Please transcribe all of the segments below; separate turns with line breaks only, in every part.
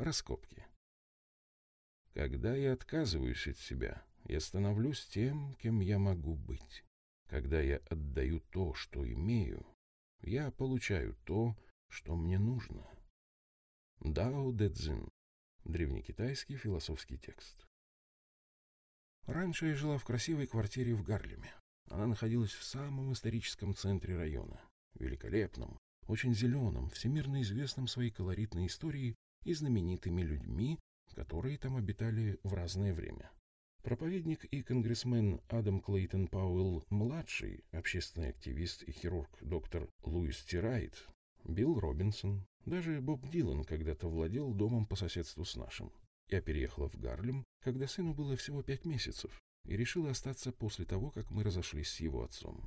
Раскопки. Когда я отказываюсь от себя, я становлюсь тем, кем я могу быть. Когда я отдаю то, что имею, я получаю то, что мне нужно. Дао Дэ Цзин. Древнекитайский философский текст. Раньше я жила в красивой квартире в Гарлеме. Она находилась в самом историческом центре района. Великолепном, очень зеленом, всемирно известном своей колоритной историей и знаменитыми людьми, которые там обитали в разное время. Проповедник и конгрессмен Адам Клейтон Пауэлл-младший, общественный активист и хирург доктор Луис Тирайт, Билл Робинсон, даже Боб Дилан когда-то владел домом по соседству с нашим. Я переехала в Гарлем, когда сыну было всего пять месяцев, и решила остаться после того, как мы разошлись с его отцом.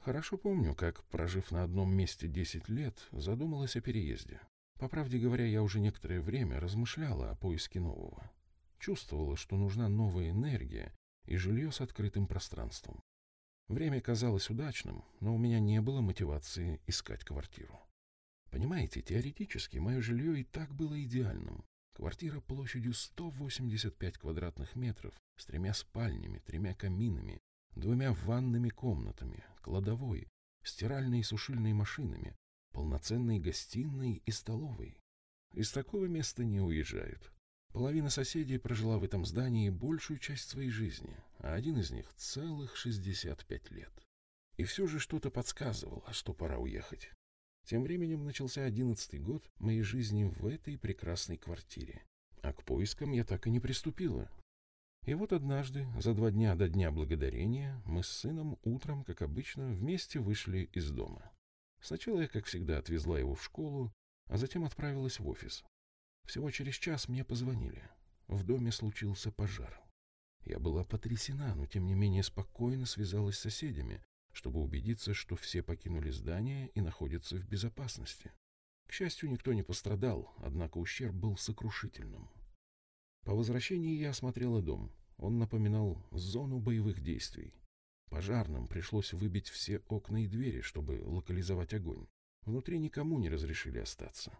Хорошо помню, как, прожив на одном месте десять лет, задумалась о переезде. По правде говоря, я уже некоторое время размышляла о поиске нового. Чувствовала, что нужна новая энергия и жилье с открытым пространством. Время казалось удачным, но у меня не было мотивации искать квартиру. Понимаете, теоретически мое жилье и так было идеальным. Квартира площадью 185 квадратных метров, с тремя спальнями, тремя каминами, двумя ванными комнатами, кладовой, стиральной и сушильной машинами, полноценной гостиной и столовой. Из такого места не уезжают. Половина соседей прожила в этом здании большую часть своей жизни, а один из них целых 65 лет. И все же что-то подсказывало, что пора уехать. Тем временем начался одиннадцатый год моей жизни в этой прекрасной квартире. А к поискам я так и не приступила. И вот однажды, за два дня до Дня Благодарения, мы с сыном утром, как обычно, вместе вышли из дома. Сначала я, как всегда, отвезла его в школу, а затем отправилась в офис. Всего через час мне позвонили. В доме случился пожар. Я была потрясена, но тем не менее спокойно связалась с соседями, чтобы убедиться, что все покинули здание и находятся в безопасности. К счастью, никто не пострадал, однако ущерб был сокрушительным. По возвращении я осмотрела дом. Он напоминал зону боевых действий. Пожарным пришлось выбить все окна и двери, чтобы локализовать огонь. Внутри никому не разрешили остаться.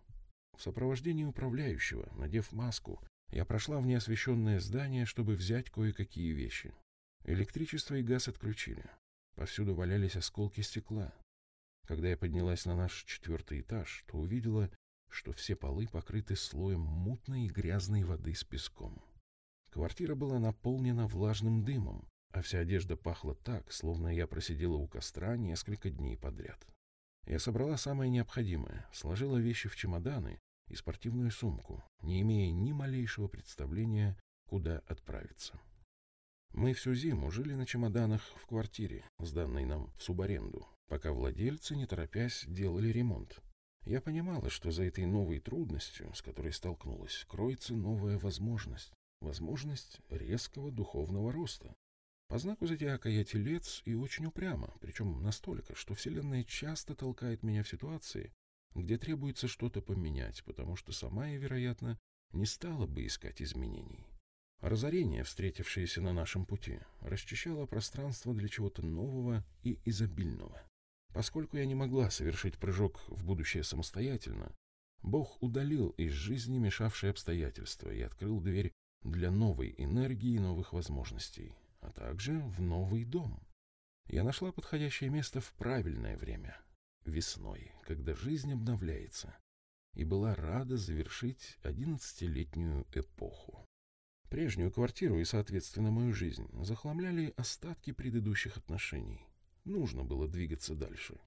В сопровождении управляющего, надев маску, я прошла в неосвещенное здание, чтобы взять кое-какие вещи. Электричество и газ отключили. Повсюду валялись осколки стекла. Когда я поднялась на наш четвертый этаж, то увидела, что все полы покрыты слоем мутной и грязной воды с песком. Квартира была наполнена влажным дымом, а вся одежда пахла так, словно я просидела у костра несколько дней подряд. Я собрала самое необходимое, сложила вещи в чемоданы и спортивную сумку, не имея ни малейшего представления, куда отправиться. Мы всю зиму жили на чемоданах в квартире, сданной нам в субаренду, пока владельцы, не торопясь, делали ремонт. Я понимала, что за этой новой трудностью, с которой столкнулась, кроется новая возможность. Возможность резкого духовного роста. По знаку зодиака я телец и очень упрямо, причем настолько, что Вселенная часто толкает меня в ситуации, где требуется что-то поменять, потому что сама я, вероятно, не стала бы искать изменений. Разорение, встретившееся на нашем пути, расчищало пространство для чего-то нового и изобильного. Поскольку я не могла совершить прыжок в будущее самостоятельно, Бог удалил из жизни мешавшие обстоятельства и открыл дверь для новой энергии и новых возможностей, а также в новый дом. Я нашла подходящее место в правильное время, весной, когда жизнь обновляется, и была рада завершить одиннадцатилетнюю эпоху. Прежнюю квартиру и, соответственно, мою жизнь захламляли остатки предыдущих отношений. Нужно было двигаться дальше.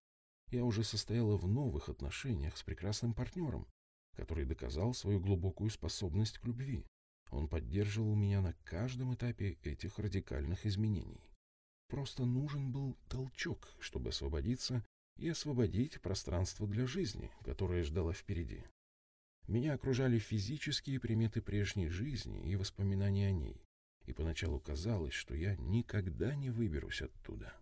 Я уже состояла в новых отношениях с прекрасным партнером, который доказал свою глубокую способность к любви. Он поддерживал меня на каждом этапе этих радикальных изменений. Просто нужен был толчок, чтобы освободиться и освободить пространство для жизни, которое ждала впереди. Меня окружали физические приметы прежней жизни и воспоминания о ней, и поначалу казалось, что я никогда не выберусь оттуда.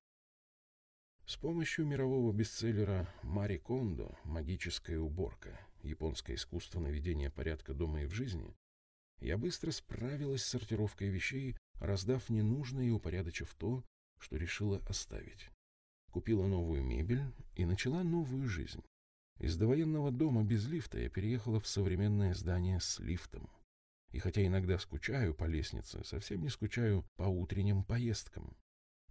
С помощью мирового бестселлера Мари Кондо «Магическая уборка. Японское искусство наведения порядка дома и в жизни» я быстро справилась с сортировкой вещей, раздав ненужное и упорядочив то, что решила оставить. Купила новую мебель и начала новую жизнь. Из довоенного дома без лифта я переехала в современное здание с лифтом. И хотя иногда скучаю по лестнице, совсем не скучаю по утренним поездкам.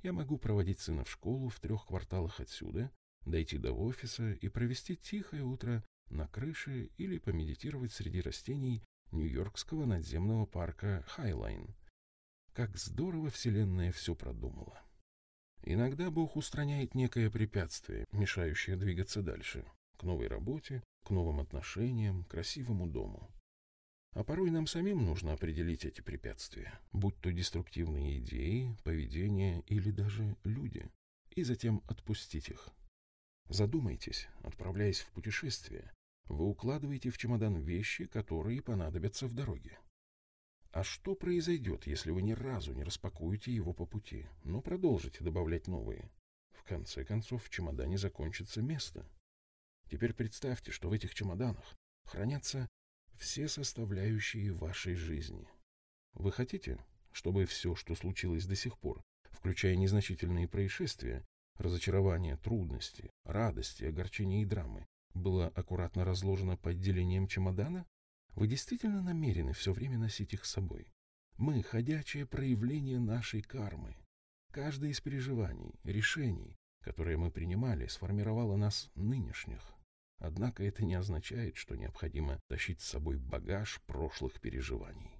Я могу проводить сына в школу в трех кварталах отсюда, дойти до офиса и провести тихое утро на крыше или помедитировать среди растений Нью-Йоркского надземного парка Хайлайн. Как здорово Вселенная все продумала. Иногда Бог устраняет некое препятствие, мешающее двигаться дальше, к новой работе, к новым отношениям, красивому дому. А порой нам самим нужно определить эти препятствия, будь то деструктивные идеи, поведение или даже люди, и затем отпустить их. Задумайтесь, отправляясь в путешествие, вы укладываете в чемодан вещи, которые понадобятся в дороге. А что произойдет, если вы ни разу не распакуете его по пути, но продолжите добавлять новые? В конце концов, в чемодане закончится место. Теперь представьте, что в этих чемоданах хранятся все составляющие вашей жизни. Вы хотите, чтобы все, что случилось до сих пор, включая незначительные происшествия, разочарования, трудности, радости, огорчения и драмы, было аккуратно разложено по отделениям чемодана? Вы действительно намерены все время носить их с собой? Мы — ходячее проявление нашей кармы. Каждое из переживаний, решений, которые мы принимали, сформировало нас нынешних. Однако это не означает, что необходимо тащить с собой багаж прошлых переживаний.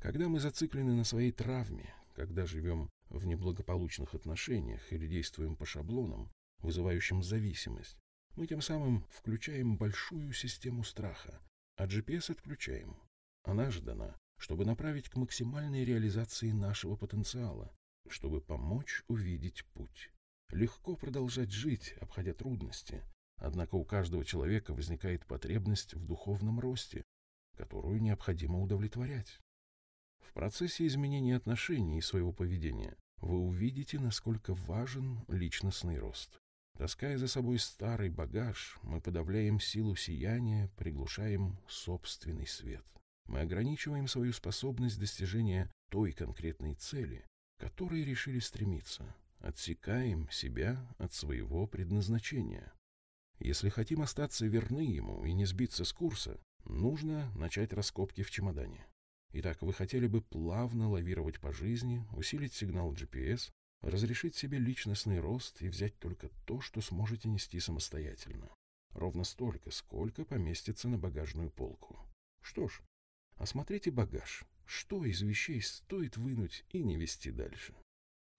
Когда мы зациклены на своей травме, когда живем в неблагополучных отношениях или действуем по шаблонам, вызывающим зависимость, мы тем самым включаем большую систему страха, а GPS отключаем. Она же чтобы направить к максимальной реализации нашего потенциала, чтобы помочь увидеть путь. Легко продолжать жить, обходя трудности, Однако у каждого человека возникает потребность в духовном росте, которую необходимо удовлетворять. В процессе изменения отношений и своего поведения вы увидите, насколько важен личностный рост. Таская за собой старый багаж, мы подавляем силу сияния, приглушаем собственный свет. Мы ограничиваем свою способность достижения той конкретной цели, которой решили стремиться, отсекаем себя от своего предназначения. Если хотим остаться верны ему и не сбиться с курса, нужно начать раскопки в чемодане. Итак, вы хотели бы плавно лавировать по жизни, усилить сигнал GPS, разрешить себе личностный рост и взять только то, что сможете нести самостоятельно. Ровно столько, сколько поместится на багажную полку. Что ж, осмотрите багаж. Что из вещей стоит вынуть и не вести дальше?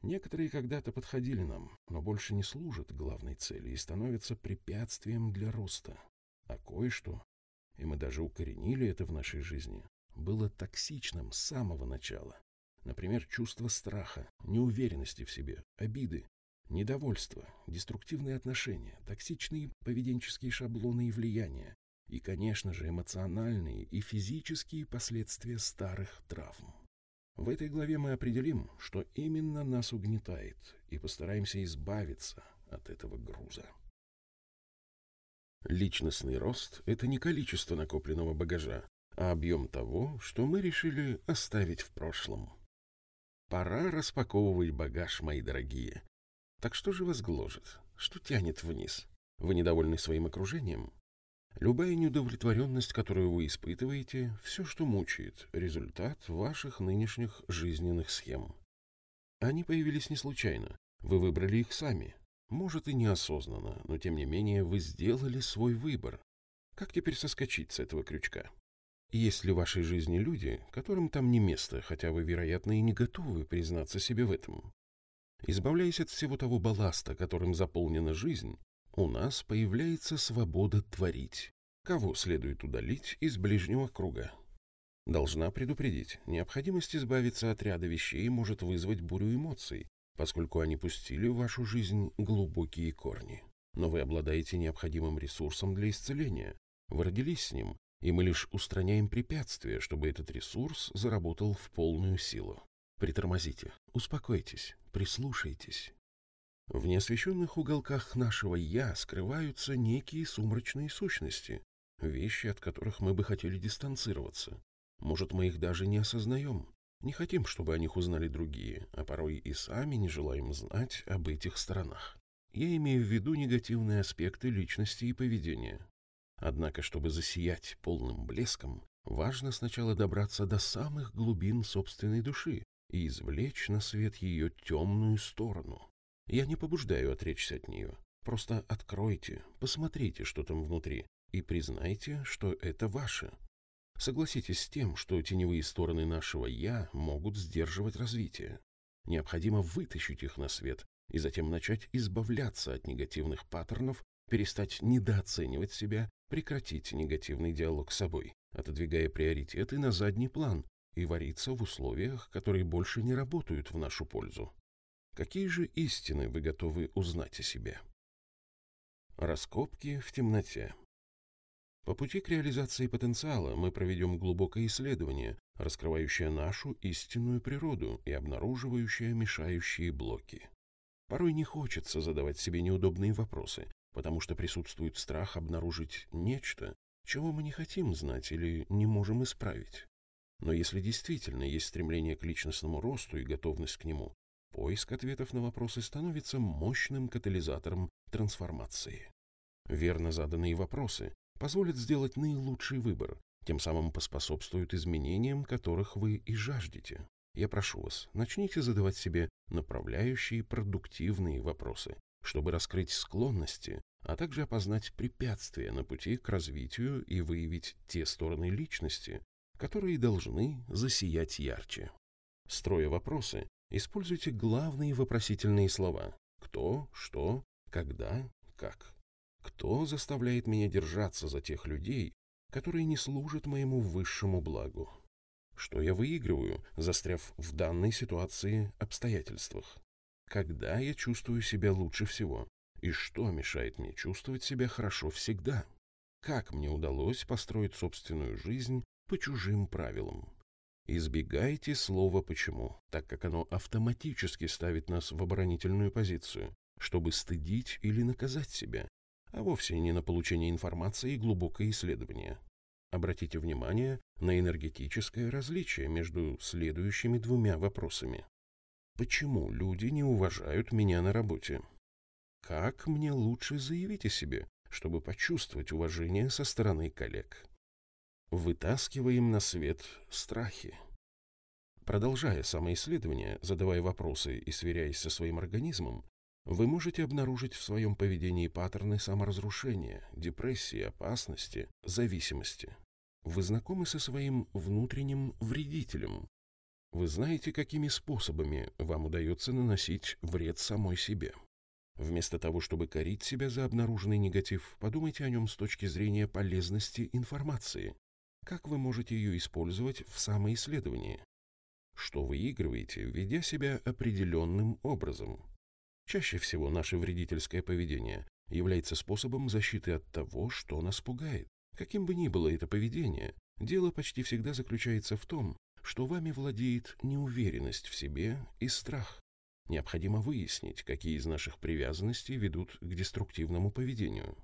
Некоторые когда-то подходили нам, но больше не служат главной цели и становятся препятствием для роста. А кое-что, и мы даже укоренили это в нашей жизни, было токсичным с самого начала. Например, чувство страха, неуверенности в себе, обиды, недовольство, деструктивные отношения, токсичные поведенческие шаблоны и влияния, и, конечно же, эмоциональные и физические последствия старых травм. В этой главе мы определим, что именно нас угнетает, и постараемся избавиться от этого груза. Личностный рост – это не количество накопленного багажа, а объем того, что мы решили оставить в прошлом. Пора распаковывать багаж, мои дорогие. Так что же вас гложет? Что тянет вниз? Вы недовольны своим окружением? Любая неудовлетворенность, которую вы испытываете, все, что мучает, результат ваших нынешних жизненных схем. Они появились не случайно. Вы выбрали их сами. Может и неосознанно, но тем не менее вы сделали свой выбор. Как теперь соскочить с этого крючка? Есть ли в вашей жизни люди, которым там не место, хотя вы, вероятно, и не готовы признаться себе в этом? Избавляясь от всего того балласта, которым заполнена жизнь, у нас появляется свобода творить. Кого следует удалить из ближнего круга? Должна предупредить, необходимость избавиться от ряда вещей может вызвать бурю эмоций, поскольку они пустили в вашу жизнь глубокие корни. Но вы обладаете необходимым ресурсом для исцеления. Вы родились с ним, и мы лишь устраняем препятствия, чтобы этот ресурс заработал в полную силу. Притормозите, успокойтесь, прислушайтесь, в неосвещенных уголках нашего «я» скрываются некие сумрачные сущности, вещи, от которых мы бы хотели дистанцироваться. Может, мы их даже не осознаем, не хотим, чтобы о них узнали другие, а порой и сами не желаем знать об этих сторонах. я имею в виду негативные аспекты личности и поведения. Однако, чтобы засиять полным блеском, важно сначала добраться до самых глубин собственной души и извлечь на свет ее темную сторону. Я не побуждаю отречься от нее. Просто откройте, посмотрите, что там внутри, и признайте, что это ваше. Согласитесь с тем, что теневые стороны нашего «я» могут сдерживать развитие. Необходимо вытащить их на свет и затем начать избавляться от негативных паттернов, перестать недооценивать себя, прекратить негативный диалог с собой, отодвигая приоритеты на задний план и вариться в условиях, которые больше не работают в нашу пользу. Какие же истины вы готовы узнать о себе? Раскопки в темноте. По пути к реализации потенциала мы проведем глубокое исследование, раскрывающее нашу истинную природу и обнаруживающее мешающие блоки. Порой не хочется задавать себе неудобные вопросы, потому что присутствует страх обнаружить нечто, чего мы не хотим знать или не можем исправить. Но если действительно есть стремление к личностному росту и готовность к нему, поиск ответов на вопросы становится мощным катализатором трансформации. Верно заданные вопросы позволит сделать наилучший выбор, тем самым поспособствуют изменениям, которых вы и жаждете. Я прошу вас, начните задавать себе направляющие продуктивные вопросы, чтобы раскрыть склонности, а также опознать препятствия на пути к развитию и выявить те стороны личности, которые должны засиять ярче. Строя вопросы, используйте главные вопросительные слова «кто», «что», «когда», «как». Кто заставляет меня держаться за тех людей, которые не служат моему высшему благу? Что я выигрываю, застряв в данной ситуации обстоятельствах? Когда я чувствую себя лучше всего? И что мешает мне чувствовать себя хорошо всегда? Как мне удалось построить собственную жизнь по чужим правилам? Избегайте слова «почему», так как оно автоматически ставит нас в оборонительную позицию, чтобы стыдить или наказать себя, а вовсе не на получение информации и глубокое исследование. Обратите внимание на энергетическое различие между следующими двумя вопросами. Почему люди не уважают меня на работе? Как мне лучше заявить о себе, чтобы почувствовать уважение со стороны коллег? Вытаскиваем на свет страхи. Продолжая самоисследование, задавая вопросы и сверяясь со своим организмом, вы можете обнаружить в своем поведении паттерны саморазрушения, депрессии, опасности, зависимости. Вы знакомы со своим внутренним вредителем. Вы знаете, какими способами вам удается наносить вред самой себе. Вместо того, чтобы корить себя за обнаруженный негатив, подумайте о нем с точки зрения полезности информации. Как вы можете ее использовать в самоисследовании? Что выигрываете, ведя себя определенным образом? Чаще всего наше вредительское поведение является способом защиты от того, что нас пугает. Каким бы ни было это поведение, дело почти всегда заключается в том, что вами владеет неуверенность в себе и страх. Необходимо выяснить, какие из наших привязанностей ведут к деструктивному поведению.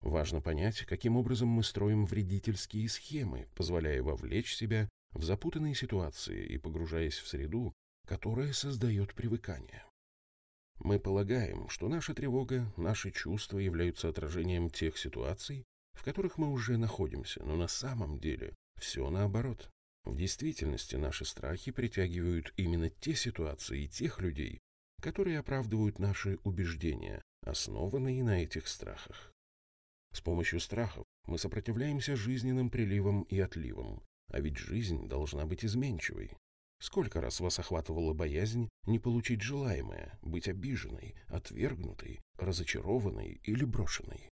Важно понять, каким образом мы строим вредительские схемы, позволяя вовлечь себя в запутанные ситуации и погружаясь в среду, которая создает привыкание. Мы полагаем, что наша тревога, наши чувства являются отражением тех ситуаций, в которых мы уже находимся, но на самом деле все наоборот. В действительности наши страхи притягивают именно те ситуации и тех людей, которые оправдывают наши убеждения, основанные на этих страхах. С помощью страхов мы сопротивляемся жизненным приливам и отливам, а ведь жизнь должна быть изменчивой. Сколько раз вас охватывала боязнь не получить желаемое, быть обиженной, отвергнутой, разочарованной или брошенной?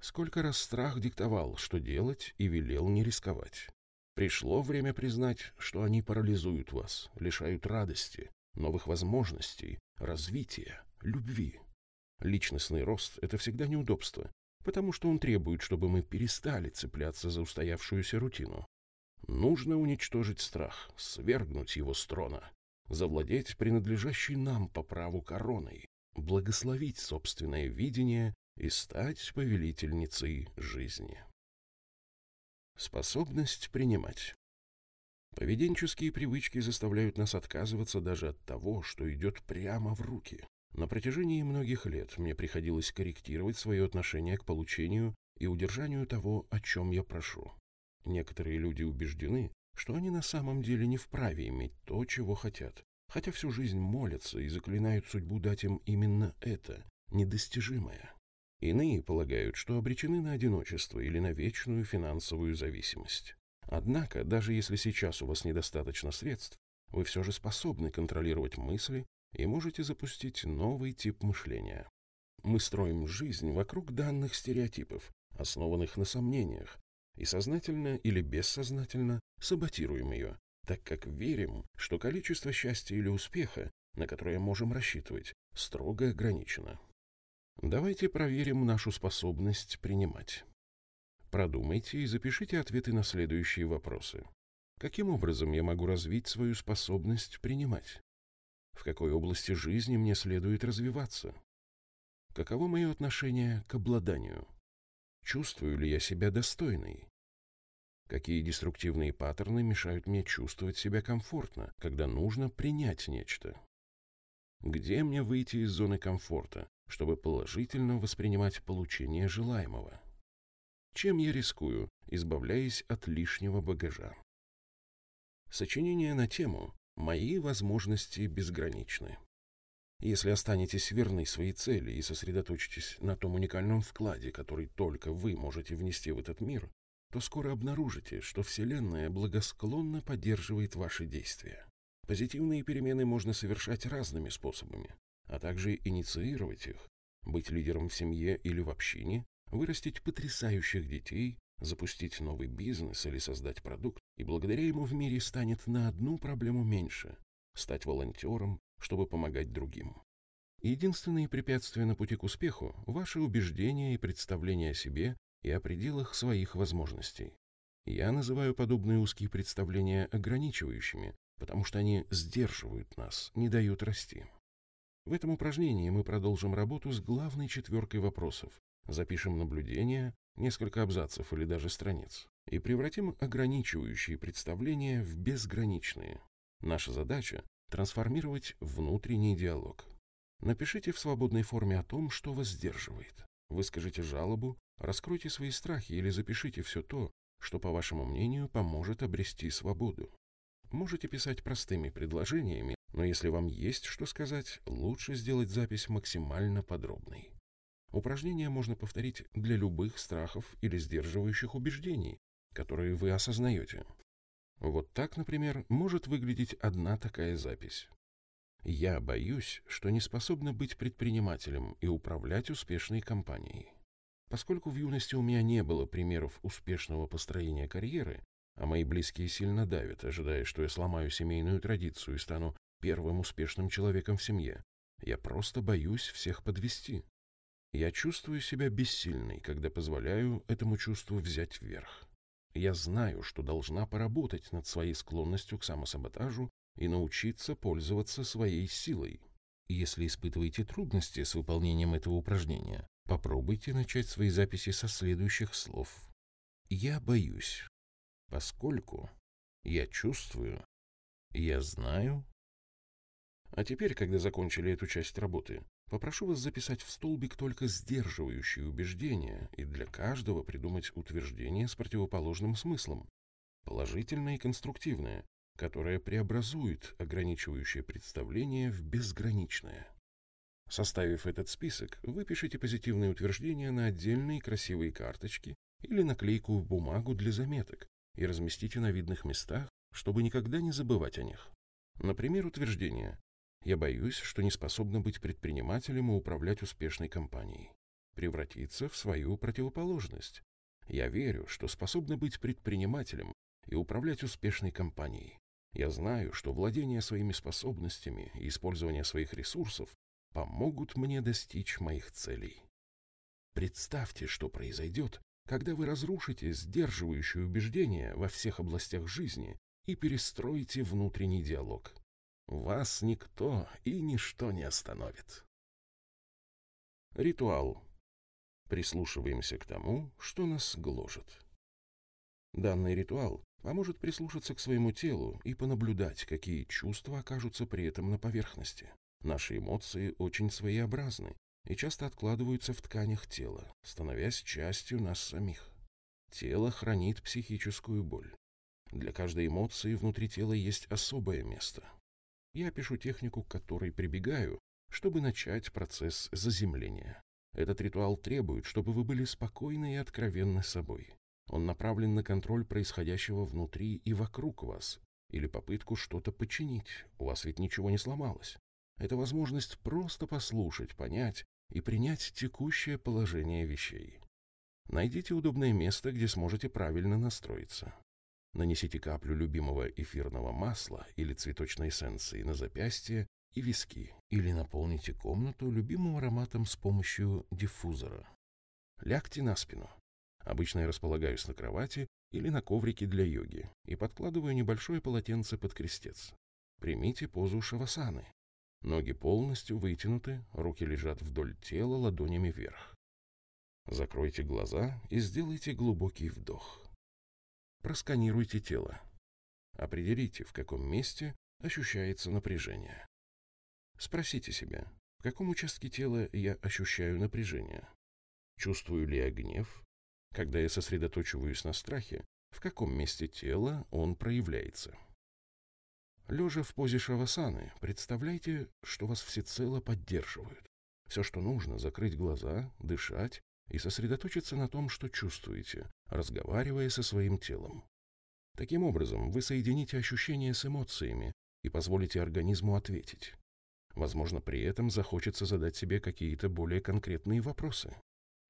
Сколько раз страх диктовал, что делать, и велел не рисковать? Пришло время признать, что они парализуют вас, лишают радости, новых возможностей, развития, любви. Личностный рост – это всегда неудобство, потому что он требует, чтобы мы перестали цепляться за устоявшуюся рутину. Нужно уничтожить страх, свергнуть его с трона, завладеть принадлежащей нам по праву короной, благословить собственное видение и стать повелительницей жизни. Способность принимать. Поведенческие привычки заставляют нас отказываться даже от того, что идет прямо в руки. На протяжении многих лет мне приходилось корректировать свое отношение к получению и удержанию того, о чем я прошу. Некоторые люди убеждены, что они на самом деле не вправе иметь то, чего хотят, хотя всю жизнь молятся и заклинают судьбу дать им именно это, недостижимое. Иные полагают, что обречены на одиночество или на вечную финансовую зависимость. Однако, даже если сейчас у вас недостаточно средств, вы все же способны контролировать мысли и можете запустить новый тип мышления. Мы строим жизнь вокруг данных стереотипов, основанных на сомнениях, и сознательно или бессознательно саботируем ее, так как верим, что количество счастья или успеха, на которое можем рассчитывать, строго ограничено. Давайте проверим нашу способность принимать. Продумайте и запишите ответы на следующие вопросы. Каким образом я могу развить свою способность принимать? В какой области жизни мне следует развиваться? Каково мое отношение к обладанию? Чувствую ли я себя достойной? Какие деструктивные паттерны мешают мне чувствовать себя комфортно, когда нужно принять нечто? Где мне выйти из зоны комфорта, чтобы положительно воспринимать получение желаемого? Чем я рискую, избавляясь от лишнего багажа? Сочинение на тему «Мои возможности безграничны». Если останетесь верны своей цели и сосредоточитесь на том уникальном вкладе, который только вы можете внести в этот мир, то скоро обнаружите, что Вселенная благосклонно поддерживает ваши действия. Позитивные перемены можно совершать разными способами, а также инициировать их, быть лидером в семье или в общине, вырастить потрясающих детей, запустить новый бизнес или создать продукт, и благодаря ему в мире станет на одну проблему меньше – стать волонтером, чтобы помогать другим. Единственные препятствия на пути к успеху – ваши убеждения и представления о себе и о пределах своих возможностей. Я называю подобные узкие представления ограничивающими, потому что они сдерживают нас, не дают расти. В этом упражнении мы продолжим работу с главной четверкой вопросов, запишем наблюдения, несколько абзацев или даже страниц, и превратим ограничивающие представления в безграничные. Наша задача – трансформировать внутренний диалог. Напишите в свободной форме о том, что вас сдерживает. Выскажите жалобу, раскройте свои страхи или запишите все то, что, по вашему мнению, поможет обрести свободу. Можете писать простыми предложениями, но если вам есть что сказать, лучше сделать запись максимально подробной. Упражнение можно повторить для любых страхов или сдерживающих убеждений, которые вы осознаете. Вот так, например, может выглядеть одна такая запись. Я боюсь, что не способна быть предпринимателем и управлять успешной компанией. Поскольку в юности у меня не было примеров успешного построения карьеры, а мои близкие сильно давят, ожидая, что я сломаю семейную традицию и стану первым успешным человеком в семье, я просто боюсь всех подвести. Я чувствую себя бессильной, когда позволяю этому чувству взять вверх. Я знаю, что должна поработать над своей склонностью к самосаботажу и научиться пользоваться своей силой. Если испытываете трудности с выполнением этого упражнения, попробуйте начать свои записи со следующих слов. «Я боюсь, поскольку я чувствую, я знаю». А теперь, когда закончили эту часть работы, Попрошу вас записать в столбик только сдерживающие убеждения и для каждого придумать утверждение с противоположным смыслом, положительное и конструктивное, которое преобразует ограничивающее представление в безграничное. Составив этот список, выпишите позитивные утверждения на отдельные красивые карточки или наклейку в бумагу для заметок и разместите на видных местах, чтобы никогда не забывать о них. Например, утверждение я боюсь, что не способна быть предпринимателем и управлять успешной компанией. Превратиться в свою противоположность. Я верю, что способна быть предпринимателем и управлять успешной компанией. Я знаю, что владение своими способностями и использование своих ресурсов помогут мне достичь моих целей. Представьте, что произойдет, когда вы разрушите сдерживающие убеждения во всех областях жизни и перестроите внутренний диалог. Вас никто и ничто не остановит. Ритуал. Прислушиваемся к тому, что нас гложет. Данный ритуал поможет прислушаться к своему телу и понаблюдать, какие чувства окажутся при этом на поверхности. Наши эмоции очень своеобразны и часто откладываются в тканях тела, становясь частью нас самих. Тело хранит психическую боль. Для каждой эмоции внутри тела есть особое место. Я пишу технику, к которой прибегаю, чтобы начать процесс заземления. Этот ритуал требует, чтобы вы были спокойны и откровенны собой. Он направлен на контроль происходящего внутри и вокруг вас, или попытку что-то починить. У вас ведь ничего не сломалось. Это возможность просто послушать, понять и принять текущее положение вещей. Найдите удобное место, где сможете правильно настроиться. Нанесите каплю любимого эфирного масла или цветочной эссенции на запястье и виски, или наполните комнату любимым ароматом с помощью диффузора. Лягте на спину. Обычно я располагаюсь на кровати или на коврике для йоги и подкладываю небольшое полотенце под крестец. Примите позу шавасаны. Ноги полностью вытянуты, руки лежат вдоль тела ладонями вверх. Закройте глаза и сделайте глубокий вдох. Просканируйте тело. Определите, в каком месте ощущается напряжение. Спросите себя, в каком участке тела я ощущаю напряжение? Чувствую ли я гнев? Когда я сосредоточиваюсь на страхе, в каком месте тела он проявляется? Лежа в позе шавасаны, представляйте, что вас всецело поддерживают. Все, что нужно, закрыть глаза, дышать и сосредоточиться на том, что чувствуете, разговаривая со своим телом. Таким образом, вы соедините ощущения с эмоциями и позволите организму ответить. Возможно, при этом захочется задать себе какие-то более конкретные вопросы.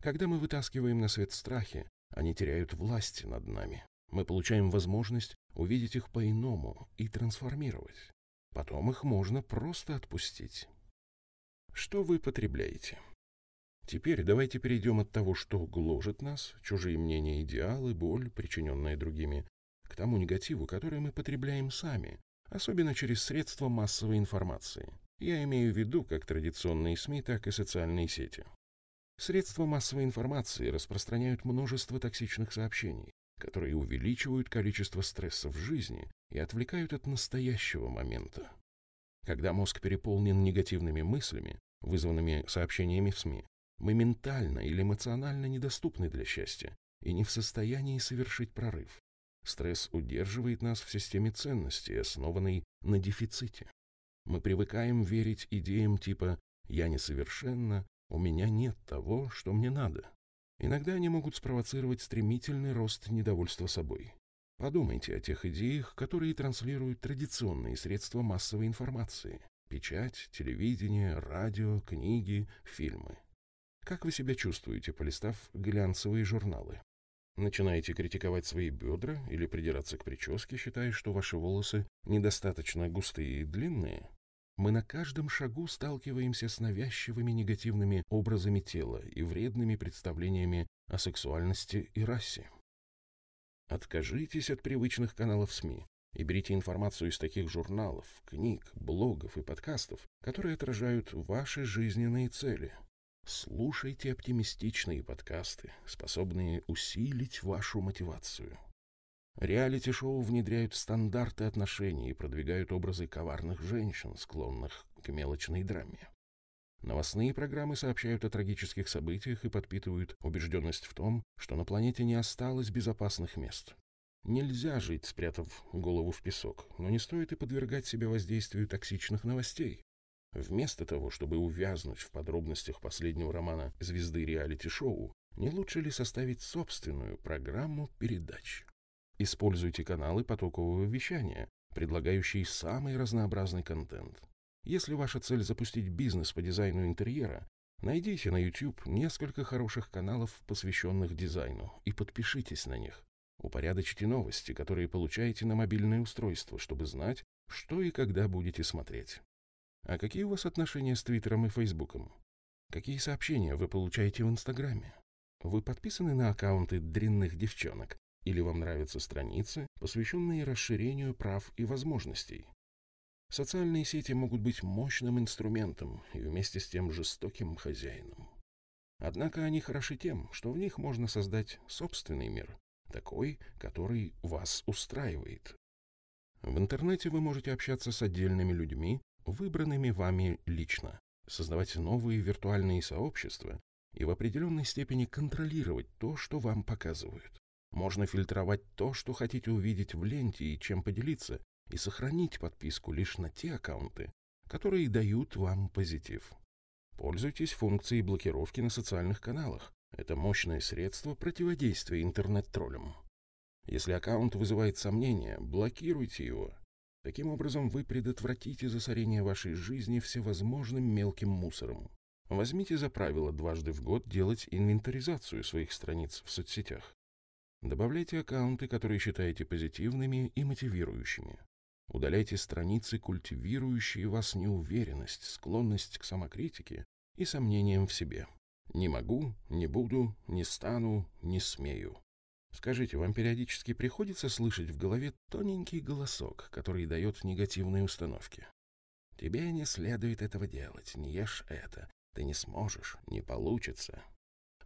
Когда мы вытаскиваем на свет страхи, они теряют власть над нами. Мы получаем возможность увидеть их по-иному и трансформировать. Потом их можно просто отпустить. Что вы потребляете? Теперь давайте перейдем от того, что гложет нас, чужие мнения, идеалы, боль, причиненная другими, к тому негативу, который мы потребляем сами, особенно через средства массовой информации. Я имею в виду как традиционные СМИ, так и социальные сети. Средства массовой информации распространяют множество токсичных сообщений, которые увеличивают количество стресса в жизни и отвлекают от настоящего момента. Когда мозг переполнен негативными мыслями, вызванными сообщениями в СМИ, мы ментально или эмоционально недоступны для счастья и не в состоянии совершить прорыв. Стресс удерживает нас в системе ценностей, основанной на дефиците. Мы привыкаем верить идеям типа «я несовершенна», «у меня нет того, что мне надо». Иногда они могут спровоцировать стремительный рост недовольства собой. Подумайте о тех идеях, которые транслируют традиционные средства массовой информации – печать, телевидение, радио, книги, фильмы. Как вы себя чувствуете, полистав глянцевые журналы? Начинаете критиковать свои бедра или придираться к прическе, считая, что ваши волосы недостаточно густые и длинные? Мы на каждом шагу сталкиваемся с навязчивыми негативными образами тела и вредными представлениями о сексуальности и расе. Откажитесь от привычных каналов СМИ и берите информацию из таких журналов, книг, блогов и подкастов, которые отражают ваши жизненные цели. Слушайте оптимистичные подкасты, способные усилить вашу мотивацию. Реалити-шоу внедряют стандарты отношений и продвигают образы коварных женщин, склонных к мелочной драме. Новостные программы сообщают о трагических событиях и подпитывают убежденность в том, что на планете не осталось безопасных мест. Нельзя жить, спрятав голову в песок, но не стоит и подвергать себя воздействию токсичных новостей. Вместо того, чтобы увязнуть в подробностях последнего романа звезды реалити-шоу, не лучше ли составить собственную программу передач? Используйте каналы потокового вещания, предлагающие самый разнообразный контент. Если ваша цель запустить бизнес по дизайну интерьера, найдите на YouTube несколько хороших каналов, посвященных дизайну, и подпишитесь на них. Упорядочите новости, которые получаете на мобильное устройство, чтобы знать, что и когда будете смотреть. А какие у вас отношения с Твиттером и Фейсбуком? Какие сообщения вы получаете в Инстаграме? Вы подписаны на аккаунты дрянных девчонок, или вам нравятся страницы, посвященные расширению прав и возможностей? Социальные сети могут быть мощным инструментом и вместе с тем жестоким хозяином. Однако они хороши тем, что в них можно создать собственный мир, такой, который вас устраивает. В интернете вы можете общаться с отдельными людьми, выбранными вами лично, создавать новые виртуальные сообщества и в определенной степени контролировать то, что вам показывают. Можно фильтровать то, что хотите увидеть в ленте и чем поделиться, и сохранить подписку лишь на те аккаунты, которые дают вам позитив. Пользуйтесь функцией блокировки на социальных каналах. Это мощное средство противодействия интернет-троллям. Если аккаунт вызывает сомнения, блокируйте его. Таким образом, вы предотвратите засорение вашей жизни всевозможным мелким мусором. Возьмите за правило дважды в год делать инвентаризацию своих страниц в соцсетях. Добавляйте аккаунты, которые считаете позитивными и мотивирующими. Удаляйте страницы, культивирующие вас неуверенность, склонность к самокритике и сомнениям в себе. Не могу, не буду, не стану, не смею. Скажите, вам периодически приходится слышать в голове тоненький голосок, который дает негативные установки? Тебе не следует этого делать, не ешь это, ты не сможешь, не получится.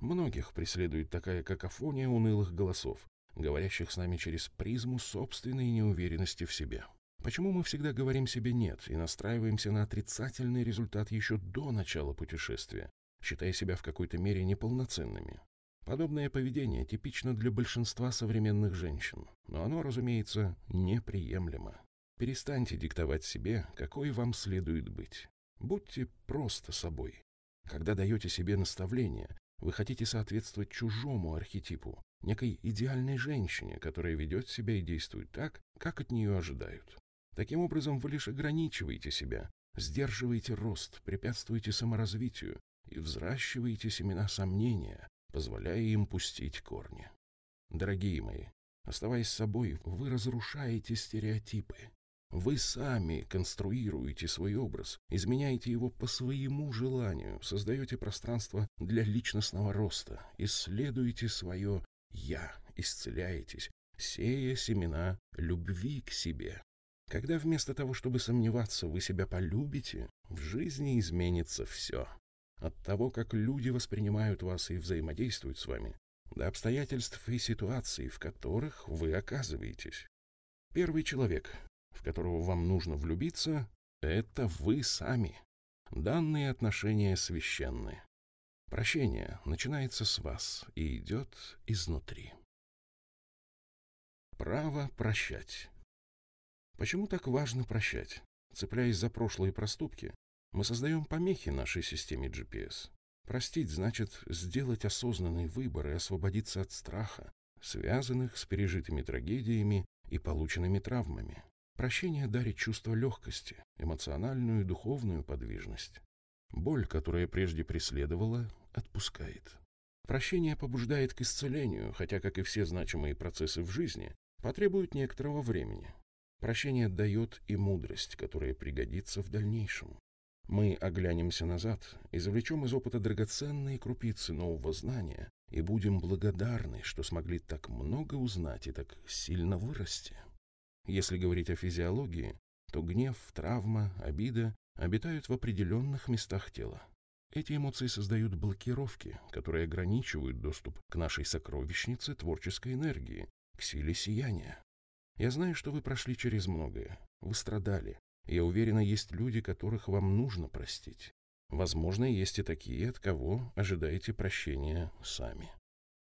Многих преследует такая какофония унылых голосов, говорящих с нами через призму собственной неуверенности в себе. Почему мы всегда говорим себе «нет» и настраиваемся на отрицательный результат еще до начала путешествия, считая себя в какой-то мере неполноценными? Подобное поведение типично для большинства современных женщин, но оно, разумеется, неприемлемо. Перестаньте диктовать себе, какой вам следует быть. Будьте просто собой. Когда даете себе наставление, вы хотите соответствовать чужому архетипу, некой идеальной женщине, которая ведет себя и действует так, как от нее ожидают. Таким образом, вы лишь ограничиваете себя, сдерживаете рост, препятствуете саморазвитию и взращиваете семена сомнения, позволяя им пустить корни. Дорогие мои, оставаясь собой, вы разрушаете стереотипы. Вы сами конструируете свой образ, изменяете его по своему желанию, создаете пространство для личностного роста, исследуете свое «я», исцеляетесь, сея семена любви к себе. Когда вместо того, чтобы сомневаться, вы себя полюбите, в жизни изменится все. От того, как люди воспринимают вас и взаимодействуют с вами, до обстоятельств и ситуаций, в которых вы оказываетесь. Первый человек, в которого вам нужно влюбиться, это вы сами. Данные отношения священны. Прощение начинается с вас и идет изнутри. Право прощать. Почему так важно прощать? Цепляясь за прошлые проступки, мы создаем помехи нашей системе GPS. Простить значит сделать осознанный выбор и освободиться от страха, связанных с пережитыми трагедиями и полученными травмами. Прощение дарит чувство легкости, эмоциональную и духовную подвижность. Боль, которая прежде преследовала, отпускает. Прощение побуждает к исцелению, хотя, как и все значимые процессы в жизни, потребует некоторого времени. Прощение дает и мудрость, которая пригодится в дальнейшем. Мы оглянемся назад, извлечем из опыта драгоценные крупицы нового знания и будем благодарны, что смогли так много узнать и так сильно вырасти. Если говорить о физиологии, то гнев, травма, обида обитают в определенных местах тела. Эти эмоции создают блокировки, которые ограничивают доступ к нашей сокровищнице творческой энергии, к силе сияния. Я знаю, что вы прошли через многое. Вы страдали. Я уверена, есть люди, которых вам нужно простить. Возможно, есть и такие, от кого ожидаете прощения сами.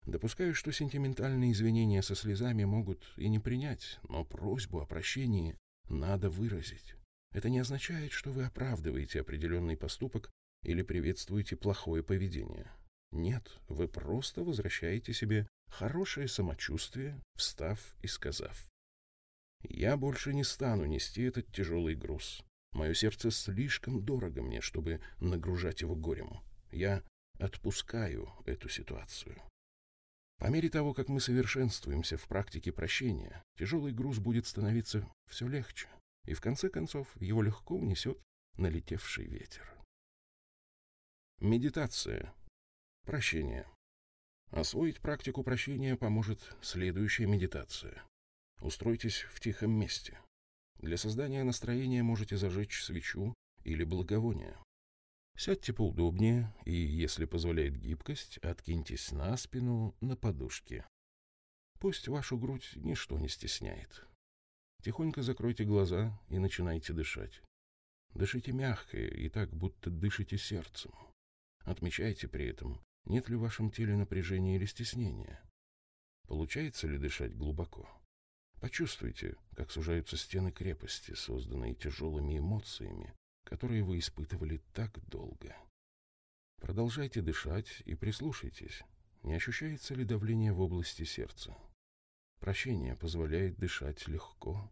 Допускаю, что сентиментальные извинения со слезами могут и не принять, но просьбу о прощении надо выразить. Это не означает, что вы оправдываете определенный поступок или приветствуете плохое поведение. Нет, вы просто возвращаете себе хорошее самочувствие, встав и сказав я больше не стану нести этот тяжелый груз. Мое сердце слишком дорого мне, чтобы нагружать его горем. Я отпускаю эту ситуацию. По мере того, как мы совершенствуемся в практике прощения, тяжелый груз будет становиться все легче, и в конце концов его легко унесет налетевший ветер. Медитация. Прощение. Освоить практику прощения поможет следующая медитация. Устройтесь в тихом месте. Для создания настроения можете зажечь свечу или благовоние. Сядьте поудобнее и, если позволяет гибкость, откиньтесь на спину на подушке. Пусть вашу грудь ничто не стесняет. Тихонько закройте глаза и начинайте дышать. Дышите мягко и так, будто дышите сердцем. Отмечайте при этом, нет ли в вашем теле напряжения или стеснения. Получается ли дышать глубоко? Почувствуйте, как сужаются стены крепости, созданные тяжелыми эмоциями, которые вы испытывали так долго. Продолжайте дышать и прислушайтесь, не ощущается ли давление в области сердца. Прощение позволяет дышать легко.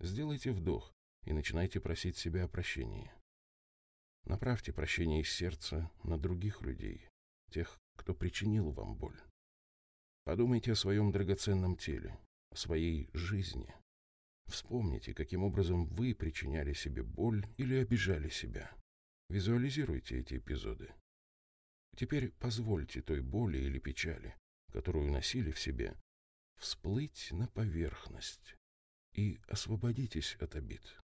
Сделайте вдох и начинайте просить себя о прощении. Направьте прощение из сердца на других людей, тех, кто причинил вам боль. Подумайте о своем драгоценном теле, о своей жизни. Вспомните, каким образом вы причиняли себе боль или обижали себя. Визуализируйте эти эпизоды. Теперь позвольте той боли или печали, которую носили в себе, всплыть на поверхность и освободитесь от обид.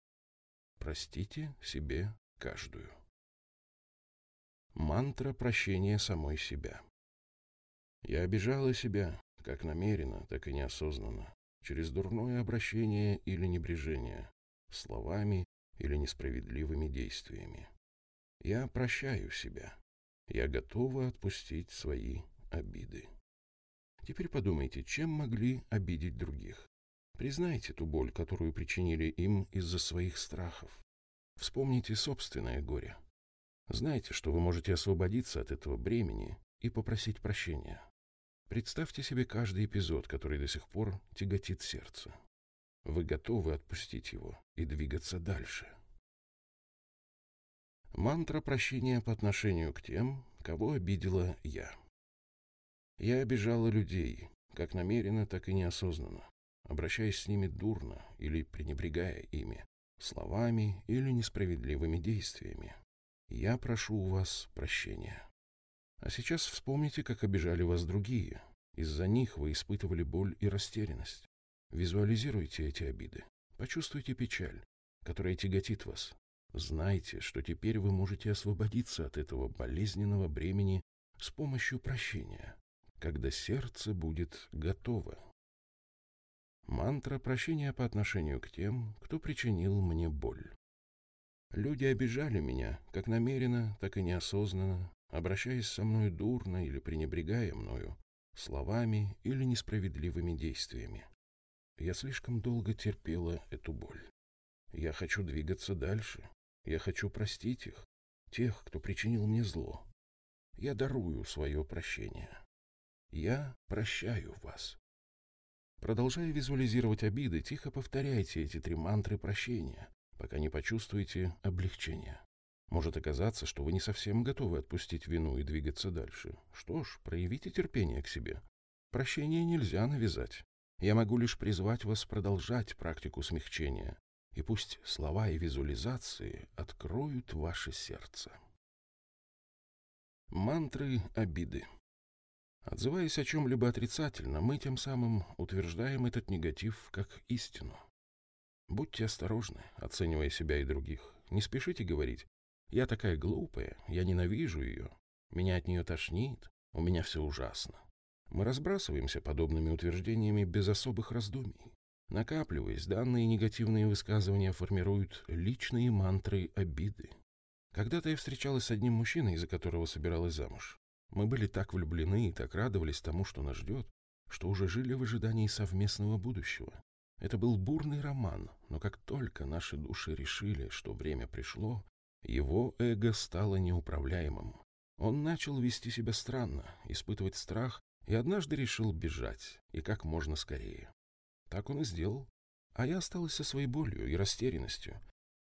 Простите себе каждую. Мантра прощения самой себя. Я обижала себя, как намеренно, так и неосознанно, через дурное обращение или небрежение, словами или несправедливыми действиями. Я прощаю себя. Я готова отпустить свои обиды. Теперь подумайте, чем могли обидеть других. Признайте ту боль, которую причинили им из-за своих страхов. Вспомните собственное горе. Знайте, что вы можете освободиться от этого бремени и попросить прощения. Представьте себе каждый эпизод, который до сих пор тяготит сердце. Вы готовы отпустить его и двигаться дальше. Мантра прощения по отношению к тем, кого обидела я. Я обижала людей, как намеренно, так и неосознанно, обращаясь с ними дурно или пренебрегая ими, словами или несправедливыми действиями. Я прошу у вас прощения. А сейчас вспомните, как обижали вас другие. Из-за них вы испытывали боль и растерянность. Визуализируйте эти обиды. Почувствуйте печаль, которая тяготит вас, Знайте, что теперь вы можете освободиться от этого болезненного бремени с помощью прощения, когда сердце будет готово. Мантра прощения по отношению к тем, кто причинил мне боль. Люди обижали меня, как намеренно, так и неосознанно, обращаясь со мной дурно или пренебрегая мною, словами или несправедливыми действиями. Я слишком долго терпела эту боль. Я хочу двигаться дальше, я хочу простить их, тех, кто причинил мне зло. Я дарую свое прощение. Я прощаю вас. Продолжая визуализировать обиды, тихо повторяйте эти три мантры прощения, пока не почувствуете облегчение. Может оказаться, что вы не совсем готовы отпустить вину и двигаться дальше. Что ж, проявите терпение к себе. Прощение нельзя навязать. Я могу лишь призвать вас продолжать практику смягчения, и пусть слова и визуализации откроют ваше сердце. Мантры обиды. Отзываясь о чем-либо отрицательно, мы тем самым утверждаем этот негатив как истину. Будьте осторожны, оценивая себя и других. Не спешите говорить «я такая глупая, я ненавижу ее, меня от нее тошнит, у меня все ужасно». Мы разбрасываемся подобными утверждениями без особых раздумий. Накапливаясь, данные негативные высказывания формируют личные мантры обиды. Когда-то я встречалась с одним мужчиной, из-за которого собиралась замуж. Мы были так влюблены и так радовались тому, что нас ждет, что уже жили в ожидании совместного будущего. Это был бурный роман, но как только наши души решили, что время пришло, его эго стало неуправляемым. Он начал вести себя странно, испытывать страх и однажды решил бежать, и как можно скорее. Так он и сделал. А я осталась со своей болью и растерянностью,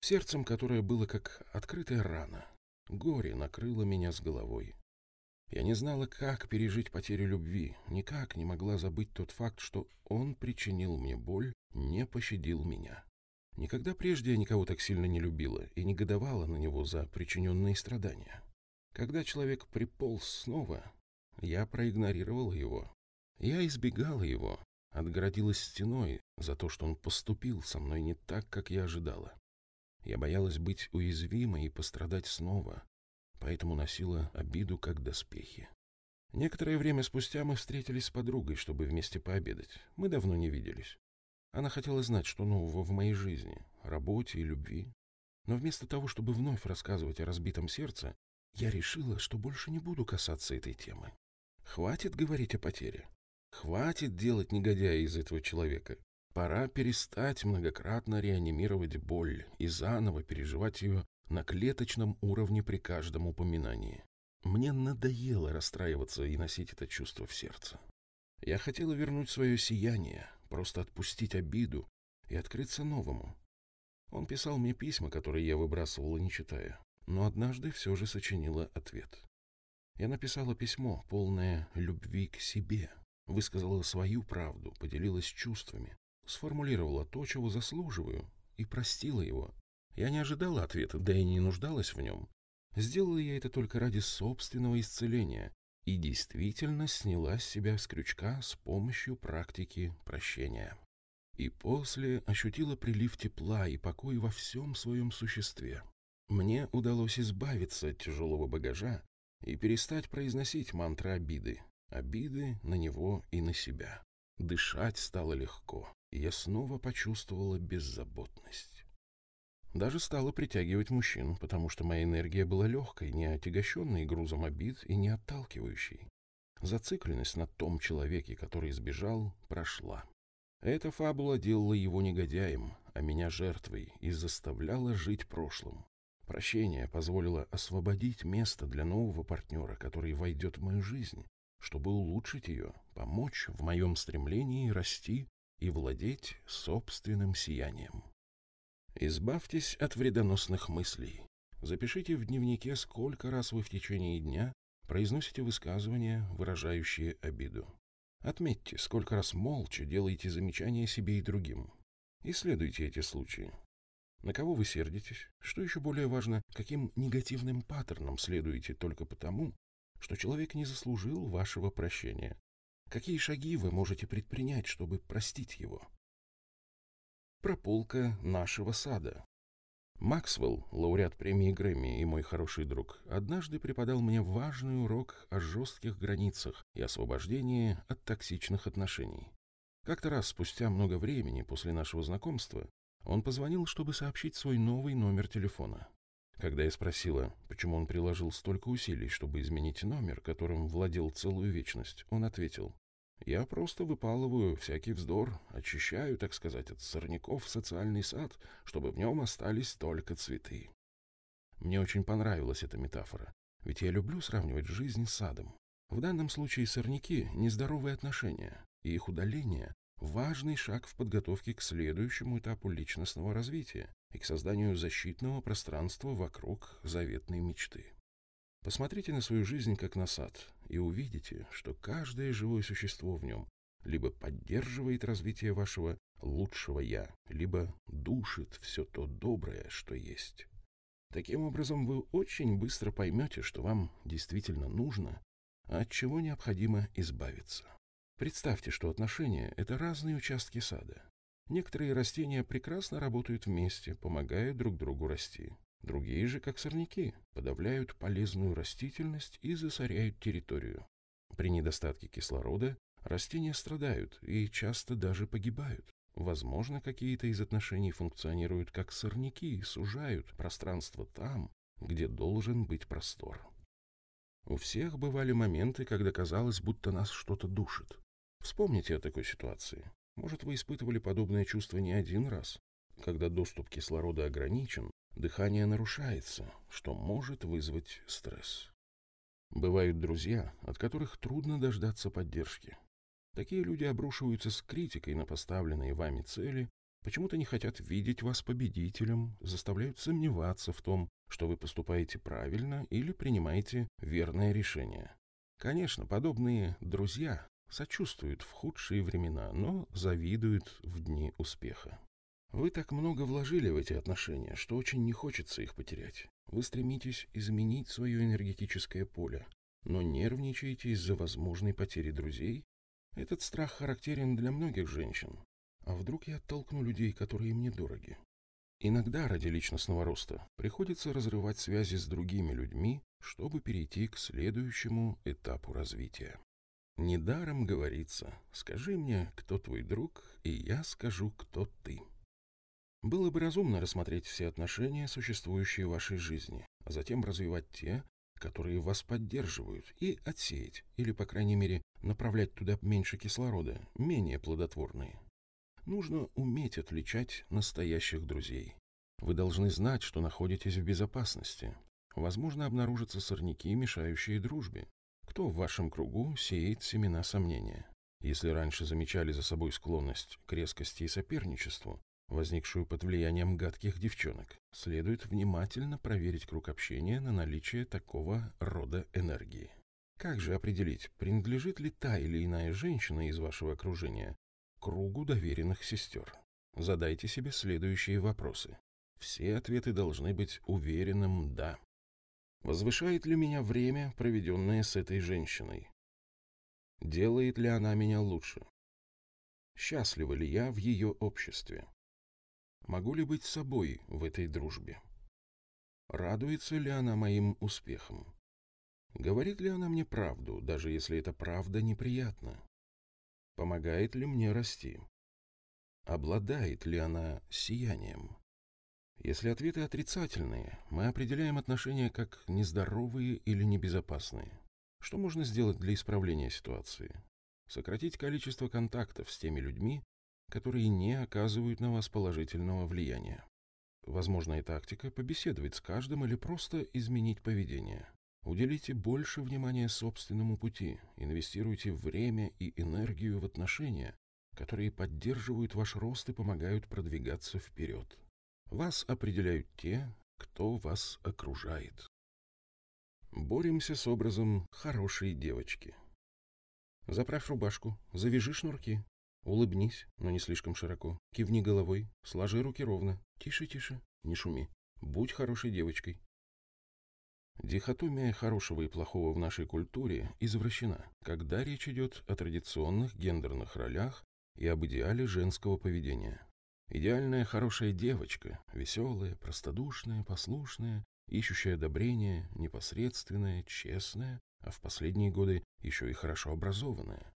сердцем, которое было как открытая рана. Горе накрыло меня с головой. Я не знала, как пережить потерю любви, никак не могла забыть тот факт, что он причинил мне боль, не пощадил меня. Никогда прежде я никого так сильно не любила и негодовала на него за причиненные страдания. Когда человек приполз снова, я проигнорировала его. Я избегала его, отгородилась стеной за то, что он поступил со мной не так, как я ожидала. Я боялась быть уязвимой и пострадать снова, поэтому носила обиду как доспехи. Некоторое время спустя мы встретились с подругой, чтобы вместе пообедать. Мы давно не виделись. Она хотела знать, что нового в моей жизни, работе и любви. Но вместо того, чтобы вновь рассказывать о разбитом сердце, я решила, что больше не буду касаться этой темы. Хватит говорить о потере. Хватит делать негодяя из этого человека. Пора перестать многократно реанимировать боль и заново переживать ее на клеточном уровне при каждом упоминании. Мне надоело расстраиваться и носить это чувство в сердце. Я хотела вернуть свое сияние, просто отпустить обиду и открыться новому. Он писал мне письма, которые я выбрасывала, не читая, но однажды все же сочинила ответ. Я написала письмо, полное любви к себе, высказала свою правду, поделилась чувствами, сформулировала то, чего заслуживаю, и простила его. Я не ожидала ответа, да и не нуждалась в нем. Сделала я это только ради собственного исцеления и действительно сняла с себя с крючка с помощью практики прощения. И после ощутила прилив тепла и покой во всем своем существе. Мне удалось избавиться от тяжелого багажа и перестать произносить мантры обиды. Обиды на него и на себя. Дышать стало легко, и я снова почувствовала беззаботность. Даже стала притягивать мужчин, потому что моя энергия была легкой, не отягощенной грузом обид и не отталкивающей. Зацикленность на том человеке, который сбежал, прошла. Эта фабула делала его негодяем, а меня жертвой и заставляла жить прошлым. Прощение позволило освободить место для нового партнера, который войдет в мою жизнь, чтобы улучшить ее, помочь в моем стремлении расти и владеть собственным сиянием. Избавьтесь от вредоносных мыслей. Запишите в дневнике, сколько раз вы в течение дня произносите высказывания, выражающие обиду. Отметьте, сколько раз молча делаете замечания себе и другим. Исследуйте эти случаи. На кого вы сердитесь? Что еще более важно, каким негативным паттерном следуете только потому, что человек не заслужил вашего прощения? Какие шаги вы можете предпринять, чтобы простить его? Прополка нашего сада. Максвелл, лауреат премии Грэмми и мой хороший друг, однажды преподал мне важный урок о жестких границах и освобождении от токсичных отношений. Как-то раз, спустя много времени после нашего знакомства, он позвонил, чтобы сообщить свой новый номер телефона. Когда я спросила, почему он приложил столько усилий, чтобы изменить номер, которым владел целую вечность, он ответил, я просто выпалываю всякий вздор, очищаю, так сказать, от сорняков социальный сад, чтобы в нем остались только цветы. Мне очень понравилась эта метафора, ведь я люблю сравнивать жизнь с садом. В данном случае сорняки – нездоровые отношения, и их удаление – важный шаг в подготовке к следующему этапу личностного развития и к созданию защитного пространства вокруг заветной мечты. Посмотрите на свою жизнь как на сад и увидите, что каждое живое существо в нем либо поддерживает развитие вашего лучшего «я», либо душит все то доброе, что есть. Таким образом, вы очень быстро поймете, что вам действительно нужно, а от чего необходимо избавиться. Представьте, что отношения – это разные участки сада. Некоторые растения прекрасно работают вместе, помогая друг другу расти. Другие же, как сорняки, подавляют полезную растительность и засоряют территорию. При недостатке кислорода растения страдают и часто даже погибают. Возможно, какие-то из отношений функционируют как сорняки и сужают пространство там, где должен быть простор. У всех бывали моменты, когда казалось, будто нас что-то душит. Вспомните о такой ситуации. Может, вы испытывали подобное чувство не один раз, когда доступ кислорода ограничен, Дыхание нарушается, что может вызвать стресс. Бывают друзья, от которых трудно дождаться поддержки. Такие люди обрушиваются с критикой на поставленные вами цели, почему-то не хотят видеть вас победителем, заставляют сомневаться в том, что вы поступаете правильно или принимаете верное решение. Конечно, подобные друзья сочувствуют в худшие времена, но завидуют в дни успеха. Вы так много вложили в эти отношения, что очень не хочется их потерять. Вы стремитесь изменить свое энергетическое поле, но нервничаете из-за возможной потери друзей? Этот страх характерен для многих женщин. А вдруг я оттолкну людей, которые мне дороги? Иногда ради личностного роста приходится разрывать связи с другими людьми, чтобы перейти к следующему этапу развития. Недаром говорится «Скажи мне, кто твой друг, и я скажу, кто ты». Было бы разумно рассмотреть все отношения, существующие в вашей жизни, а затем развивать те, которые вас поддерживают, и отсеять, или, по крайней мере, направлять туда меньше кислорода, менее плодотворные. Нужно уметь отличать настоящих друзей. Вы должны знать, что находитесь в безопасности. Возможно, обнаружатся сорняки, мешающие дружбе. Кто в вашем кругу сеет семена сомнения? Если раньше замечали за собой склонность к резкости и соперничеству, возникшую под влиянием гадких девчонок, следует внимательно проверить круг общения на наличие такого рода энергии. Как же определить, принадлежит ли та или иная женщина из вашего окружения кругу доверенных сестер? Задайте себе следующие вопросы. Все ответы должны быть уверенным «да». Возвышает ли меня время, проведенное с этой женщиной? Делает ли она меня лучше? Счастлива ли я в ее обществе? Могу ли быть собой в этой дружбе? Радуется ли она моим успехам? Говорит ли она мне правду, даже если эта правда неприятна? Помогает ли мне расти? Обладает ли она сиянием? Если ответы отрицательные, мы определяем отношения как нездоровые или небезопасные. Что можно сделать для исправления ситуации? Сократить количество контактов с теми людьми, которые не оказывают на вас положительного влияния. Возможная тактика – побеседовать с каждым или просто изменить поведение. Уделите больше внимания собственному пути, инвестируйте время и энергию в отношения, которые поддерживают ваш рост и помогают продвигаться вперед. Вас определяют те, кто вас окружает. Боремся с образом хорошей девочки. Заправь рубашку, завяжи шнурки, Улыбнись, но не слишком широко. Кивни головой, сложи руки ровно. Тише, тише, не шуми. Будь хорошей девочкой. Дихотомия хорошего и плохого в нашей культуре извращена, когда речь идет о традиционных гендерных ролях и об идеале женского поведения. Идеальная хорошая девочка, веселая, простодушная, послушная, ищущая одобрения, непосредственная, честная, а в последние годы еще и хорошо образованная.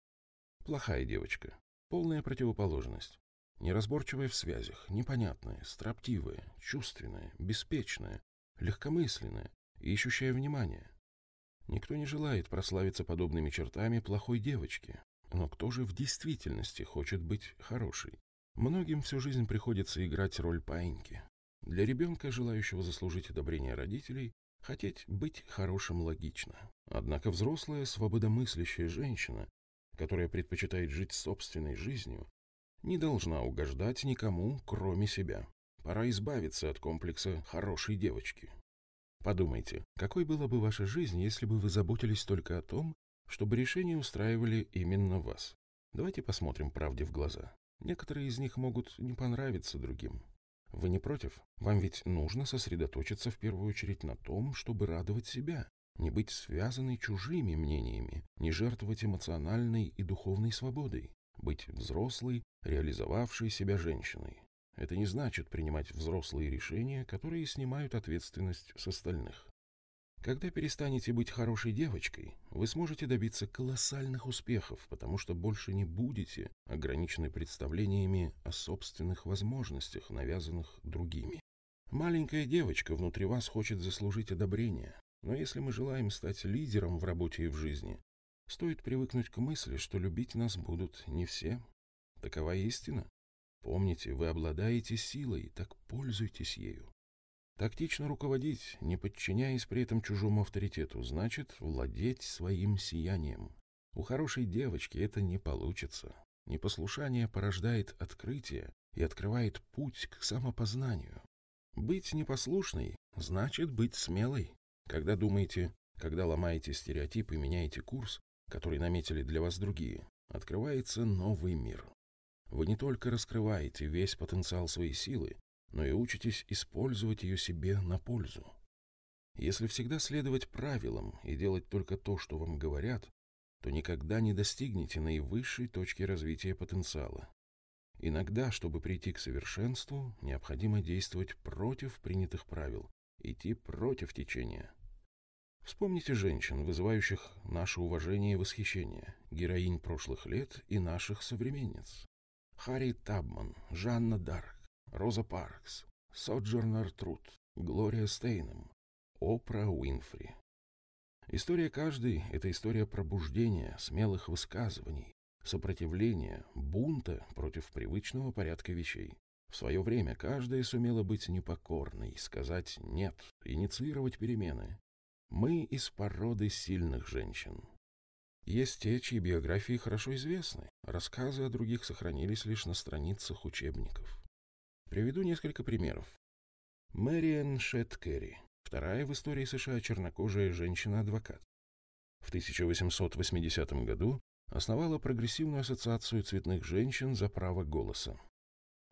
Плохая девочка, Полная противоположность. Неразборчивая в связях, непонятная, строптивая, чувственная, беспечная, легкомысленная и ищущая внимания. Никто не желает прославиться подобными чертами плохой девочки. Но кто же в действительности хочет быть хорошей? Многим всю жизнь приходится играть роль паиньки. Для ребенка, желающего заслужить одобрение родителей, хотеть быть хорошим логично. Однако взрослая, свободомыслящая женщина которая предпочитает жить собственной жизнью, не должна угождать никому, кроме себя. Пора избавиться от комплекса хорошей девочки. Подумайте, какой была бы ваша жизнь, если бы вы заботились только о том, чтобы решения устраивали именно вас? Давайте посмотрим правде в глаза. Некоторые из них могут не понравиться другим. Вы не против? Вам ведь нужно сосредоточиться в первую очередь на том, чтобы радовать себя, не быть связанной чужими мнениями, не жертвовать эмоциональной и духовной свободой, быть взрослой, реализовавшей себя женщиной. Это не значит принимать взрослые решения, которые снимают ответственность с остальных. Когда перестанете быть хорошей девочкой, вы сможете добиться колоссальных успехов, потому что больше не будете ограничены представлениями о собственных возможностях, навязанных другими. Маленькая девочка внутри вас хочет заслужить одобрение, но если мы желаем стать лидером в работе и в жизни, стоит привыкнуть к мысли, что любить нас будут не все. Такова истина. Помните, вы обладаете силой, так пользуйтесь ею. Тактично руководить, не подчиняясь при этом чужому авторитету, значит владеть своим сиянием. У хорошей девочки это не получится. Непослушание порождает открытие и открывает путь к самопознанию. Быть непослушной значит быть смелой. Когда думаете, когда ломаете стереотипы меняете курс, который наметили для вас другие, открывается новый мир. Вы не только раскрываете весь потенциал своей силы, но и учитесь использовать ее себе на пользу. Если всегда следовать правилам и делать только то, что вам говорят, то никогда не достигнете наивысшей точки развития потенциала. Иногда, чтобы прийти к совершенству, необходимо действовать против принятых правил, идти против течения. Вспомните женщин, вызывающих наше уважение и восхищение, героинь прошлых лет и наших современниц. Харри Табман, Жанна Дарк, Роза Паркс, Соджернер Труд, Глория Стейнем, Опра Уинфри. История каждой — это история пробуждения, смелых высказываний, сопротивления, бунта против привычного порядка вещей. В свое время каждая сумела быть непокорной, сказать «нет», инициировать перемены. Мы из породы сильных женщин. Есть те, чьи биографии хорошо известны. Рассказы о других сохранились лишь на страницах учебников. Приведу несколько примеров. Мэриэн Шет Керри, вторая в истории США чернокожая женщина-адвокат. В 1880 году основала прогрессивную ассоциацию цветных женщин за право голоса.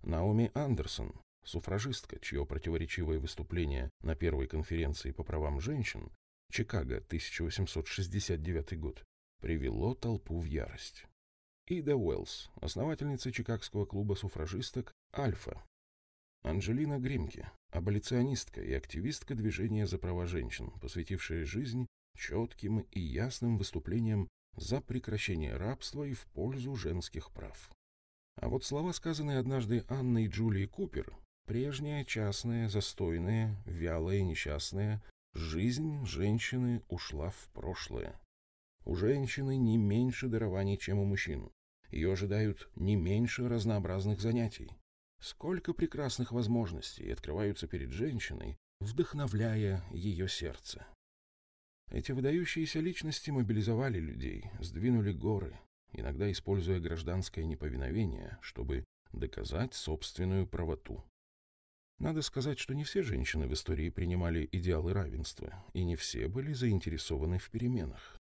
Наоми Андерсон, суфражистка, чье противоречивое выступление на первой конференции по правам женщин Чикаго, 1869 год, привело толпу в ярость. Ида Уэллс, основательница Чикагского клуба суфражисток «Альфа». Анджелина Гримке, аболиционистка и активистка движения за права женщин, посвятившая жизнь четким и ясным выступлениям за прекращение рабства и в пользу женских прав. А вот слова, сказанные однажды Анной Джулией Купер, прежняя, частная, застойная, вялая, несчастная, жизнь женщины ушла в прошлое. У женщины не меньше дарований, чем у мужчин. Ее ожидают не меньше разнообразных занятий. Сколько прекрасных возможностей открываются перед женщиной, вдохновляя ее сердце. Эти выдающиеся личности мобилизовали людей, сдвинули горы, иногда используя гражданское неповиновение, чтобы доказать собственную правоту. Надо сказать, что не все женщины в истории принимали идеалы равенства, и не все были заинтересованы в переменах.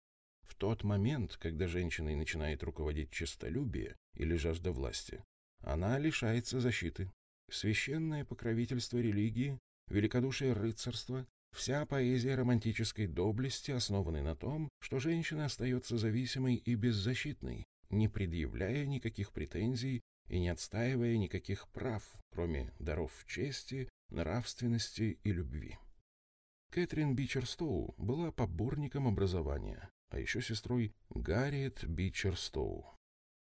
В тот момент, когда женщиной начинает руководить честолюбие или жажда власти, она лишается защиты. Священное покровительство религии, великодушие рыцарства, вся поэзия романтической доблести основаны на том, что женщина остается зависимой и беззащитной, не предъявляя никаких претензий и не отстаивая никаких прав, кроме даров чести, нравственности и любви. Кэтрин Бичерстоу была поборником образования, а еще сестрой Гарриет Бичерстоу.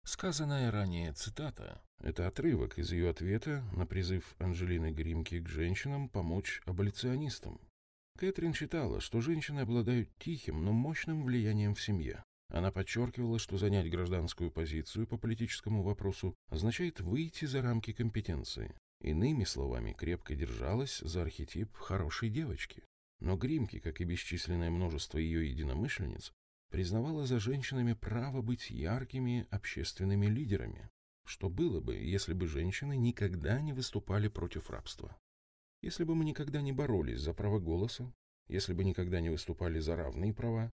Сказанная ранее цитата – это отрывок из ее ответа на призыв Анжелины Гримки к женщинам помочь аболиционистам. Кэтрин считала, что женщины обладают тихим, но мощным влиянием в семье. Она подчеркивала, что занять гражданскую позицию по политическому вопросу означает выйти за рамки компетенции. Иными словами, крепко держалась за архетип хорошей девочки. Но Гримки, как и бесчисленное множество ее единомышленниц, признавала за женщинами право быть яркими общественными лидерами. Что было бы, если бы женщины никогда не выступали против рабства? Если бы мы никогда не боролись за право голоса, если бы никогда не выступали за равные права,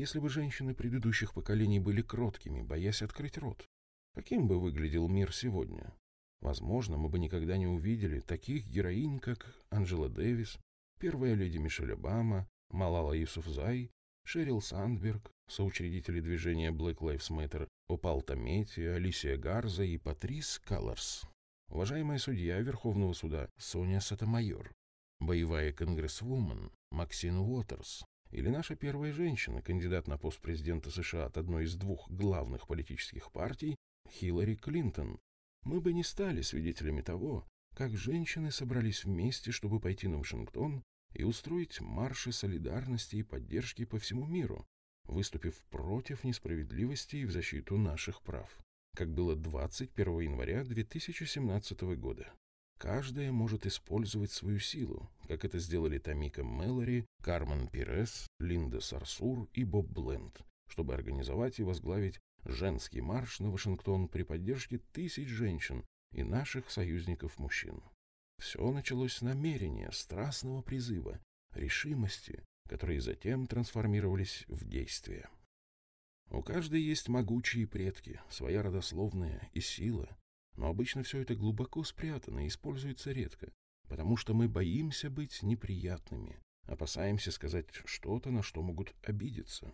если бы женщины предыдущих поколений были кроткими, боясь открыть рот, каким бы выглядел мир сегодня? Возможно, мы бы никогда не увидели таких героинь, как Анджела Дэвис, первая леди Мишель Обама, Малала Юсуфзай Шерил Сандберг, соучредители движения Black Lives Matter, Опал Тамети, Алисия Гарза и Патрис Калларс. Уважаемая судья Верховного суда Соня Сатамайор, боевая конгрессвумен Максин Уотерс или наша первая женщина, кандидат на пост президента США от одной из двух главных политических партий, Хиллари Клинтон, мы бы не стали свидетелями того, как женщины собрались вместе, чтобы пойти на Вашингтон и устроить марши солидарности и поддержки по всему миру, выступив против несправедливости и в защиту наших прав, как было 21 января 2017 года. Каждая может использовать свою силу, как это сделали Тамика Мэлори, Кармен Пирес, Линда Сарсур и Боб Бленд, чтобы организовать и возглавить женский марш на Вашингтон при поддержке тысяч женщин и наших союзников-мужчин. Все началось с намерения, страстного призыва, решимости, которые затем трансформировались в действие. У каждой есть могучие предки, своя родословная и сила, но обычно все это глубоко спрятано и используется редко, потому что мы боимся быть неприятными, опасаемся сказать что-то, на что могут обидеться.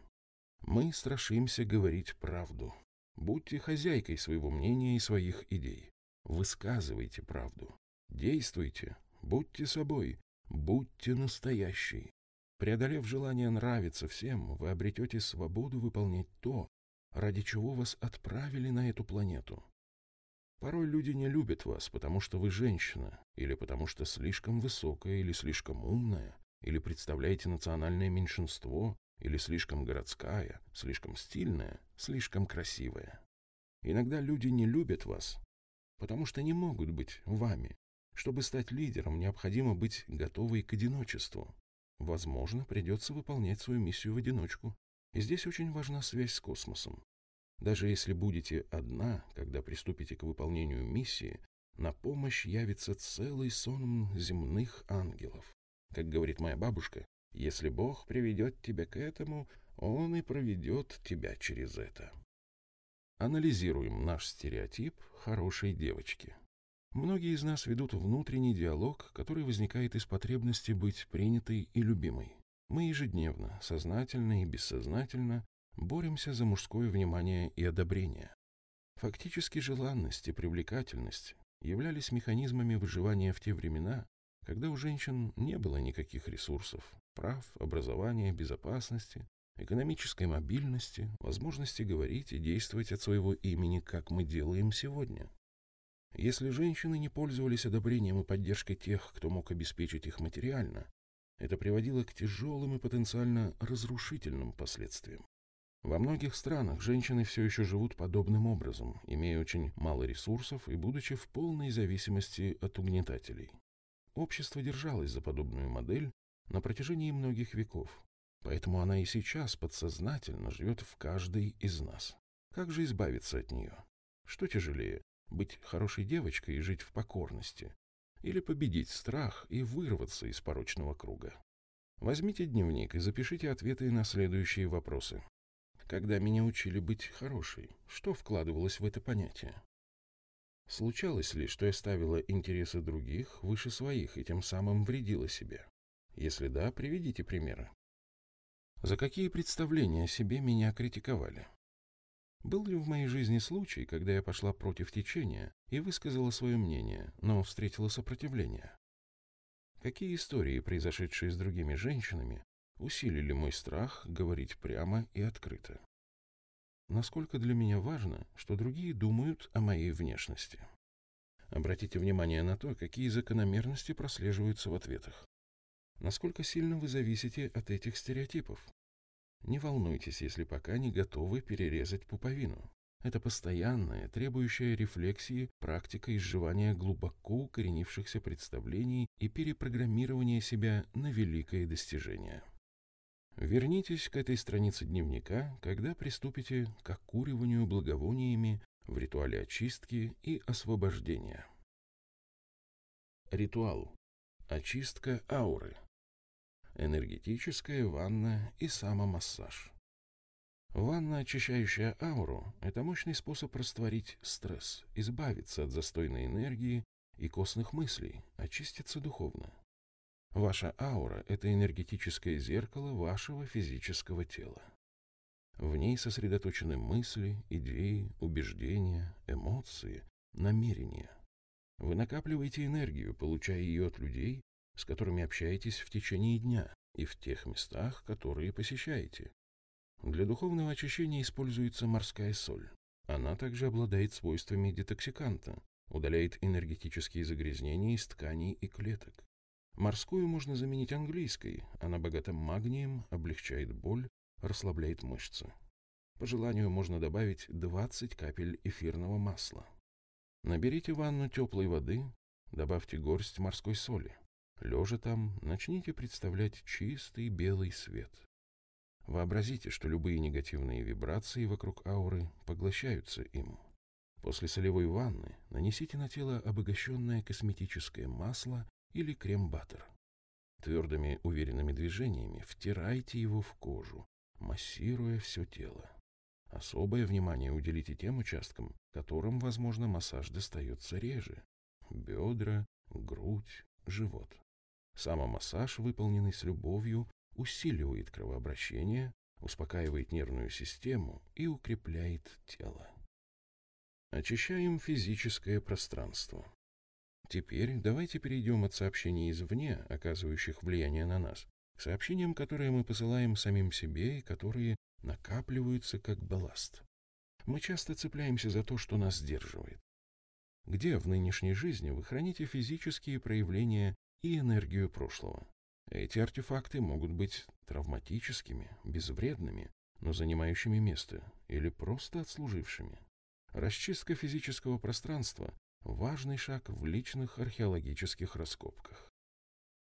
Мы страшимся говорить правду. Будьте хозяйкой своего мнения и своих идей. Высказывайте правду. Действуйте, будьте собой, будьте настоящий. Преодолев желание нравиться всем, вы обретете свободу выполнять то, ради чего вас отправили на эту планету. Порой люди не любят вас, потому что вы женщина, или потому что слишком высокая, или слишком умная, или представляете национальное меньшинство, или слишком городская, слишком стильная, слишком красивая. Иногда люди не любят вас, потому что не могут быть вами. Чтобы стать лидером, необходимо быть готовой к одиночеству. Возможно, придется выполнять свою миссию в одиночку. И здесь очень важна связь с космосом. Даже если будете одна, когда приступите к выполнению миссии, на помощь явится целый сон земных ангелов. Как говорит моя бабушка, если Бог приведет тебя к этому, Он и проведет тебя через это. Анализируем наш стереотип хорошей девочки. Многие из нас ведут внутренний диалог, который возникает из потребности быть принятой и любимой. Мы ежедневно, сознательно и бессознательно боремся за мужское внимание и одобрение. Фактически желанность и привлекательность являлись механизмами выживания в те времена, когда у женщин не было никаких ресурсов, прав, образования, безопасности, экономической мобильности, возможности говорить и действовать от своего имени, как мы делаем сегодня. Если женщины не пользовались одобрением и поддержкой тех, кто мог обеспечить их материально, это приводило к тяжелым и потенциально разрушительным последствиям. Во многих странах женщины все еще живут подобным образом, имея очень мало ресурсов и будучи в полной зависимости от угнетателей. Общество держалось за подобную модель на протяжении многих веков, поэтому она и сейчас подсознательно живет в каждой из нас. Как же избавиться от нее? Что тяжелее, быть хорошей девочкой и жить в покорности, или победить страх и вырваться из порочного круга. Возьмите дневник и запишите ответы на следующие вопросы. Когда меня учили быть хорошей, что вкладывалось в это понятие? Случалось ли, что я ставила интересы других выше своих и тем самым вредила себе? Если да, приведите примеры. За какие представления о себе меня критиковали? Был ли в моей жизни случай, когда я пошла против течения и высказала свое мнение, но встретила сопротивление? Какие истории, произошедшие с другими женщинами, усилили мой страх говорить прямо и открыто? Насколько для меня важно, что другие думают о моей внешности? Обратите внимание на то, какие закономерности прослеживаются в ответах. Насколько сильно вы зависите от этих стереотипов? Не волнуйтесь, если пока не готовы перерезать пуповину. Это постоянная, требующая рефлексии практика изживания глубоко укоренившихся представлений и перепрограммирования себя на великое достижение. Вернитесь к этой странице дневника, когда приступите к окуриванию благовониями в ритуале очистки и освобождения. Ритуал. Очистка ауры энергетическая ванна и самомассаж. Ванна, очищающая ауру, это мощный способ растворить стресс, избавиться от застойной энергии и костных мыслей, очиститься духовно. Ваша аура – это энергетическое зеркало вашего физического тела. В ней сосредоточены мысли, идеи, убеждения, эмоции, намерения. Вы накапливаете энергию, получая ее от людей, с которыми общаетесь в течение дня и в тех местах, которые посещаете. Для духовного очищения используется морская соль. Она также обладает свойствами детоксиканта, удаляет энергетические загрязнения из тканей и клеток. Морскую можно заменить английской, она богата магнием, облегчает боль, расслабляет мышцы. По желанию можно добавить 20 капель эфирного масла. Наберите ванну теплой воды, добавьте горсть морской соли. Лежа там, начните представлять чистый белый свет. Вообразите, что любые негативные вибрации вокруг ауры поглощаются им. После солевой ванны нанесите на тело обогащенное косметическое масло или крем-баттер. Твердыми уверенными движениями втирайте его в кожу, массируя все тело. Особое внимание уделите тем участкам, которым, возможно, массаж достается реже. Бедра, грудь, живот. Самомассаж, выполненный с любовью, усиливает кровообращение, успокаивает нервную систему и укрепляет тело. Очищаем физическое пространство. Теперь давайте перейдем от сообщений извне, оказывающих влияние на нас, к сообщениям, которые мы посылаем самим себе и которые накапливаются как балласт. Мы часто цепляемся за то, что нас сдерживает. где в нынешней жизни вы храните физические проявления и энергию прошлого. Эти артефакты могут быть травматическими, безвредными, но занимающими место, или просто отслужившими. Расчистка физического пространства – важный шаг в личных археологических раскопках.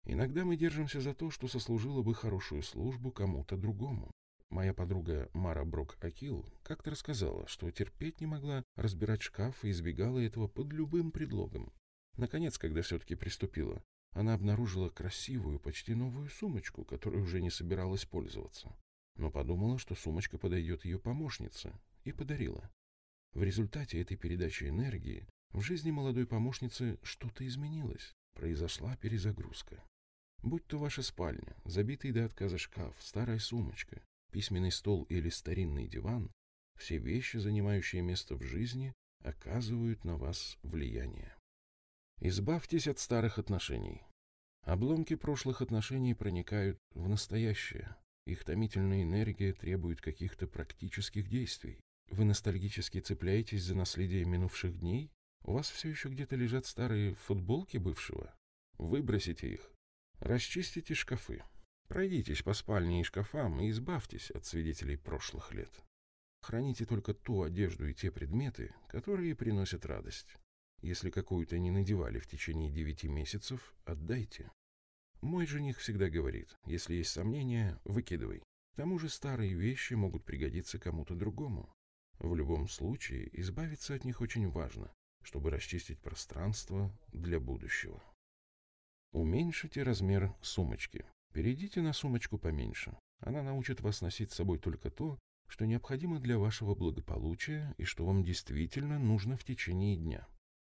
Иногда мы держимся за то, что сослужило бы хорошую службу кому-то другому. Моя подруга Мара Брок-Акил как-то рассказала, что терпеть не могла разбирать шкаф и избегала этого под любым предлогом. Наконец, когда все-таки приступила, она обнаружила красивую, почти новую сумочку, которой уже не собиралась пользоваться. Но подумала, что сумочка подойдет ее помощнице, и подарила. В результате этой передачи энергии в жизни молодой помощницы что-то изменилось, произошла перезагрузка. Будь то ваша спальня, забитый до отказа шкаф, старая сумочка, письменный стол или старинный диван, все вещи, занимающие место в жизни, оказывают на вас влияние. Избавьтесь от старых отношений. Обломки прошлых отношений проникают в настоящее. Их томительная энергия требует каких-то практических действий. Вы ностальгически цепляетесь за наследие минувших дней? У вас все еще где-то лежат старые футболки бывшего? Выбросите их. Расчистите шкафы. Пройдитесь по спальне и шкафам и избавьтесь от свидетелей прошлых лет. Храните только ту одежду и те предметы, которые приносят радость. Если какую-то не надевали в течение девяти месяцев, отдайте. Мой жених всегда говорит, если есть сомнения, выкидывай. К тому же старые вещи могут пригодиться кому-то другому. В любом случае, избавиться от них очень важно, чтобы расчистить пространство для будущего. Уменьшите размер сумочки. Перейдите на сумочку поменьше. Она научит вас носить с собой только то, что необходимо для вашего благополучия и что вам действительно нужно в течение дня.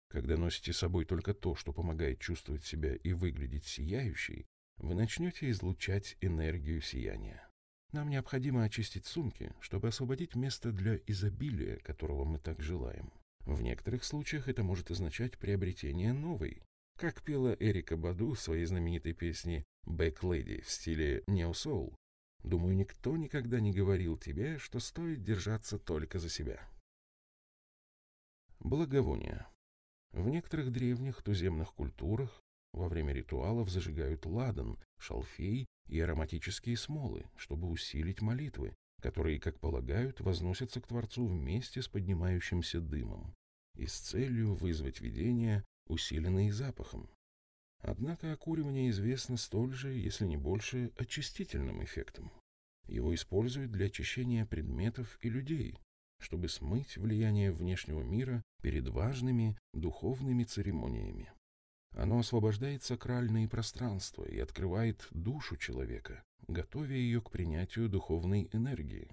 Когда носите с собой только то, что помогает чувствовать себя и выглядеть сияющей, вы начнете излучать энергию сияния. Нам необходимо очистить сумки, чтобы освободить место для изобилия, которого мы так желаем. В некоторых случаях это может означать приобретение новой, как пела Эрика Баду в своей знаменитой песне «Back Lady» в стиле нео-соул. Думаю, никто никогда не говорил тебе, что стоит держаться только за себя. Благовония. В некоторых древних туземных культурах во время ритуалов зажигают ладан, шалфей и ароматические смолы, чтобы усилить молитвы, которые, как полагают, возносятся к Творцу вместе с поднимающимся дымом и с целью вызвать видение усиленные запахом. Однако окуривание известно столь же, если не больше, очистительным эффектом. Его используют для очищения предметов и людей, чтобы смыть влияние внешнего мира перед важными духовными церемониями. Оно освобождает сакральные пространства и открывает душу человека, готовя ее к принятию духовной энергии.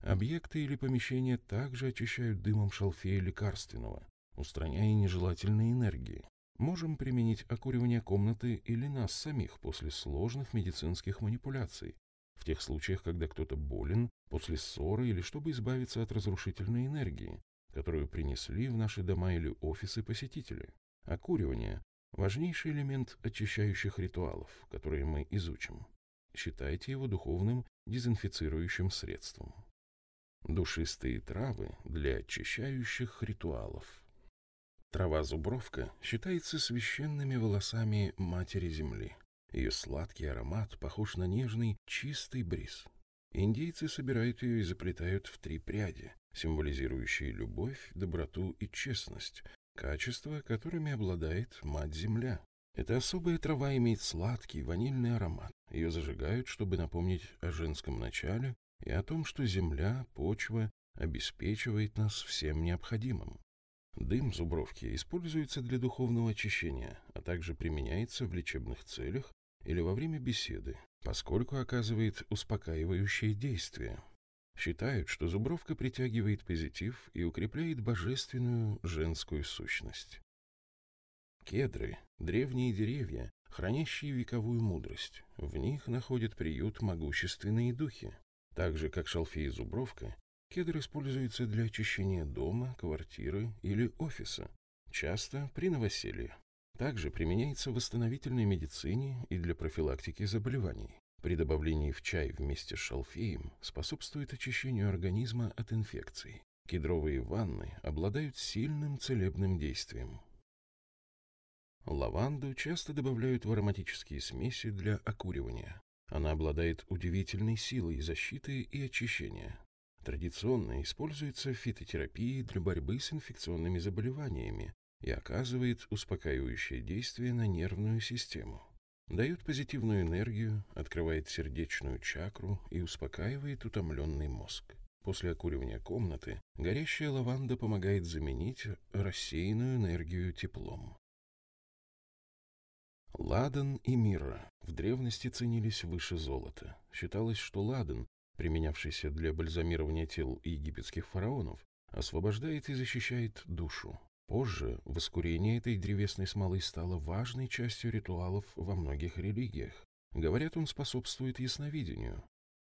Объекты или помещения также очищают дымом шалфея лекарственного, устраняя нежелательные энергии. Можем применить окуривание комнаты или нас самих после сложных медицинских манипуляций, в тех случаях, когда кто-то болен, после ссоры или чтобы избавиться от разрушительной энергии, которую принесли в наши дома или офисы посетители. Окуривание – важнейший элемент очищающих ритуалов, которые мы изучим. Считайте его духовным дезинфицирующим средством. Душистые травы для очищающих ритуалов. Трава-зубровка считается священными волосами Матери Земли. Ее сладкий аромат похож на нежный, чистый бриз. Индейцы собирают ее и заплетают в три пряди, символизирующие любовь, доброту и честность, качества, которыми обладает Мать-Земля. Эта особая трава имеет сладкий ванильный аромат. Ее зажигают, чтобы напомнить о женском начале и о том, что Земля, почва, обеспечивает нас всем необходимым. Дым зубровки используется для духовного очищения, а также применяется в лечебных целях или во время беседы, поскольку оказывает успокаивающее действие. Считают, что зубровка притягивает позитив и укрепляет божественную женскую сущность. Кедры – древние деревья, хранящие вековую мудрость. В них находят приют могущественные духи. Так же, как шалфей и зубровка, Кедр используется для очищения дома, квартиры или офиса, часто при новоселье. Также применяется в восстановительной медицине и для профилактики заболеваний. При добавлении в чай вместе с шалфеем способствует очищению организма от инфекций. Кедровые ванны обладают сильным целебным действием. Лаванду часто добавляют в ароматические смеси для окуривания. Она обладает удивительной силой защиты и очищения. Традиционно используется в фитотерапии для борьбы с инфекционными заболеваниями и оказывает успокаивающее действие на нервную систему. Дает позитивную энергию, открывает сердечную чакру и успокаивает утомленный мозг. После окуривания комнаты горящая лаванда помогает заменить рассеянную энергию теплом. Ладан и мира в древности ценились выше золота. Считалось, что ладан, применявшийся для бальзамирования тел египетских фараонов, освобождает и защищает душу. Позже воскурение этой древесной смолы стало важной частью ритуалов во многих религиях. Говорят, он способствует ясновидению.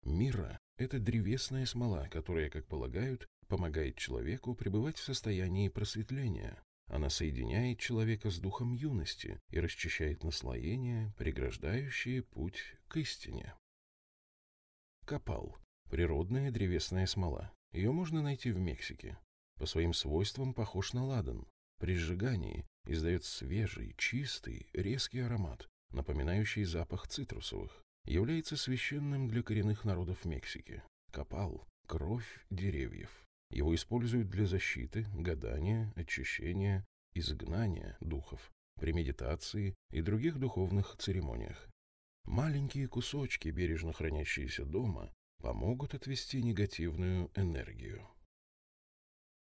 Мира – это древесная смола, которая, как полагают, помогает человеку пребывать в состоянии просветления. Она соединяет человека с духом юности и расчищает наслоения, преграждающие путь к истине. Копал – природная древесная смола. Ее можно найти в Мексике. По своим свойствам похож на ладан. При сжигании издает свежий, чистый, резкий аромат, напоминающий запах цитрусовых. Является священным для коренных народов Мексики. Копал – кровь деревьев. Его используют для защиты, гадания, очищения, изгнания духов, при медитации и других духовных церемониях. Маленькие кусочки, бережно хранящиеся дома, помогут отвести негативную энергию.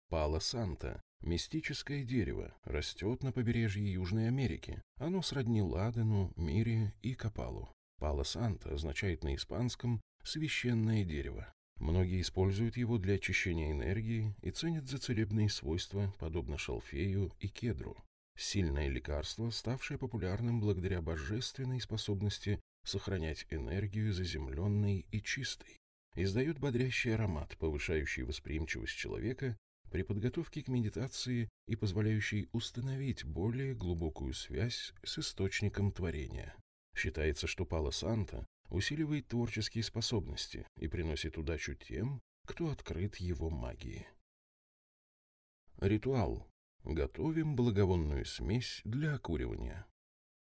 Пало-Санта – мистическое дерево, растет на побережье Южной Америки. Оно сродни ладану, мире и капалу. Пало-Санта означает на испанском «священное дерево». Многие используют его для очищения энергии и ценят за целебные свойства, подобно шалфею и кедру. Сильное лекарство, ставшее популярным благодаря божественной способности сохранять энергию заземленной и чистой. Издает бодрящий аромат, повышающий восприимчивость человека при подготовке к медитации и позволяющий установить более глубокую связь с источником творения. Считается, что Пало Санта усиливает творческие способности и приносит удачу тем, кто открыт его магии. Ритуал. Готовим благовонную смесь для окуривания.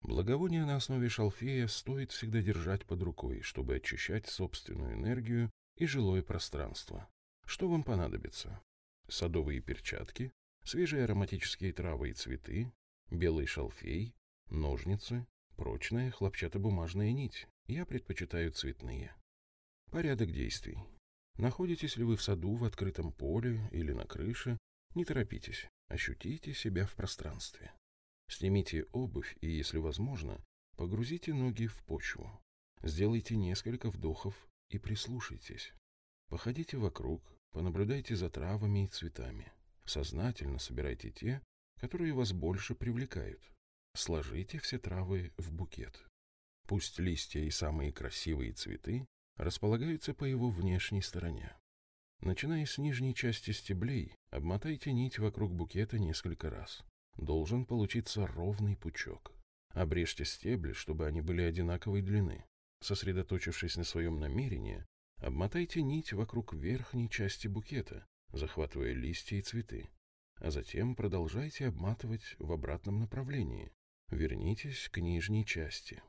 Благовоние на основе шалфея стоит всегда держать под рукой, чтобы очищать собственную энергию и жилое пространство. Что вам понадобится? садовые перчатки, свежие ароматические травы и цветы, белый шалфей, ножницы, прочная хлопчатобумажная нить. Я предпочитаю цветные. Порядок действий. Находитесь ли вы в саду, в открытом поле или на крыше, не торопитесь, ощутите себя в пространстве. Снимите обувь и, если возможно, погрузите ноги в почву. Сделайте несколько вдохов и прислушайтесь. Походите вокруг, Понаблюдайте за травами и цветами. Сознательно собирайте те, которые вас больше привлекают. Сложите все травы в букет. Пусть листья и самые красивые цветы располагаются по его внешней стороне. Начиная с нижней части стеблей, обмотайте нить вокруг букета несколько раз. Должен получиться ровный пучок. Обрежьте стебли, чтобы они были одинаковой длины. Сосредоточившись на своем намерении, Обмотайте нить вокруг верхней части букета, захватывая листья и цветы, а затем продолжайте обматывать в обратном направлении. Вернитесь к нижней части.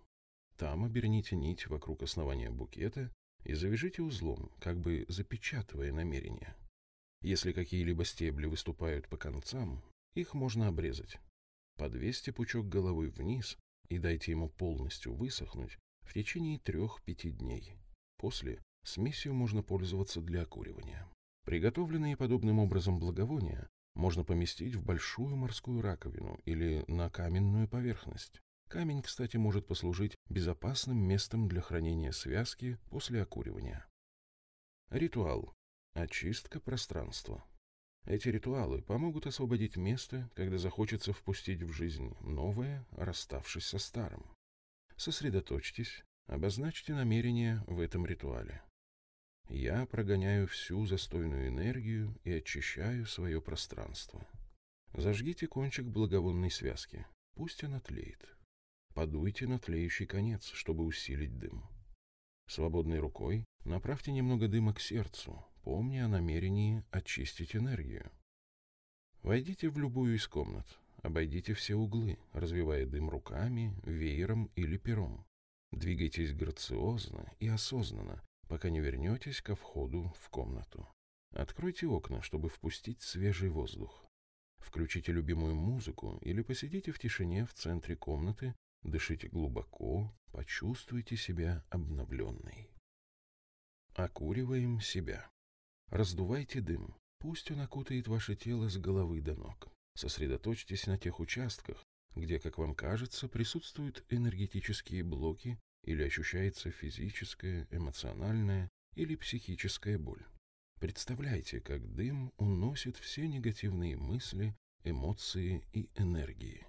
Там оберните нить вокруг основания букета и завяжите узлом, как бы запечатывая намерение. Если какие-либо стебли выступают по концам, их можно обрезать. Подвесьте пучок головой вниз и дайте ему полностью высохнуть в течение трех-пяти дней. После Смесью можно пользоваться для окуривания. Приготовленные подобным образом благовония можно поместить в большую морскую раковину или на каменную поверхность. Камень, кстати, может послужить безопасным местом для хранения связки после окуривания. Ритуал. Очистка пространства. Эти ритуалы помогут освободить место, когда захочется впустить в жизнь новое, расставшись со старым. Сосредоточьтесь, обозначьте намерение в этом ритуале. Я прогоняю всю застойную энергию и очищаю свое пространство. Зажгите кончик благовонной связки, пусть она тлеет. Подуйте на тлеющий конец, чтобы усилить дым. Свободной рукой направьте немного дыма к сердцу, помня о намерении очистить энергию. Войдите в любую из комнат, обойдите все углы, развивая дым руками, веером или пером. Двигайтесь грациозно и осознанно, пока не вернетесь ко входу в комнату. Откройте окна, чтобы впустить свежий воздух. Включите любимую музыку или посидите в тишине в центре комнаты, дышите глубоко, почувствуйте себя обновленной. Окуриваем себя. Раздувайте дым. Пусть он окутает ваше тело с головы до ног. Сосредоточьтесь на тех участках, где, как вам кажется, присутствуют энергетические блоки или ощущается физическая, эмоциональная или психическая боль. Представляйте, как дым уносит все негативные мысли, эмоции и энергии.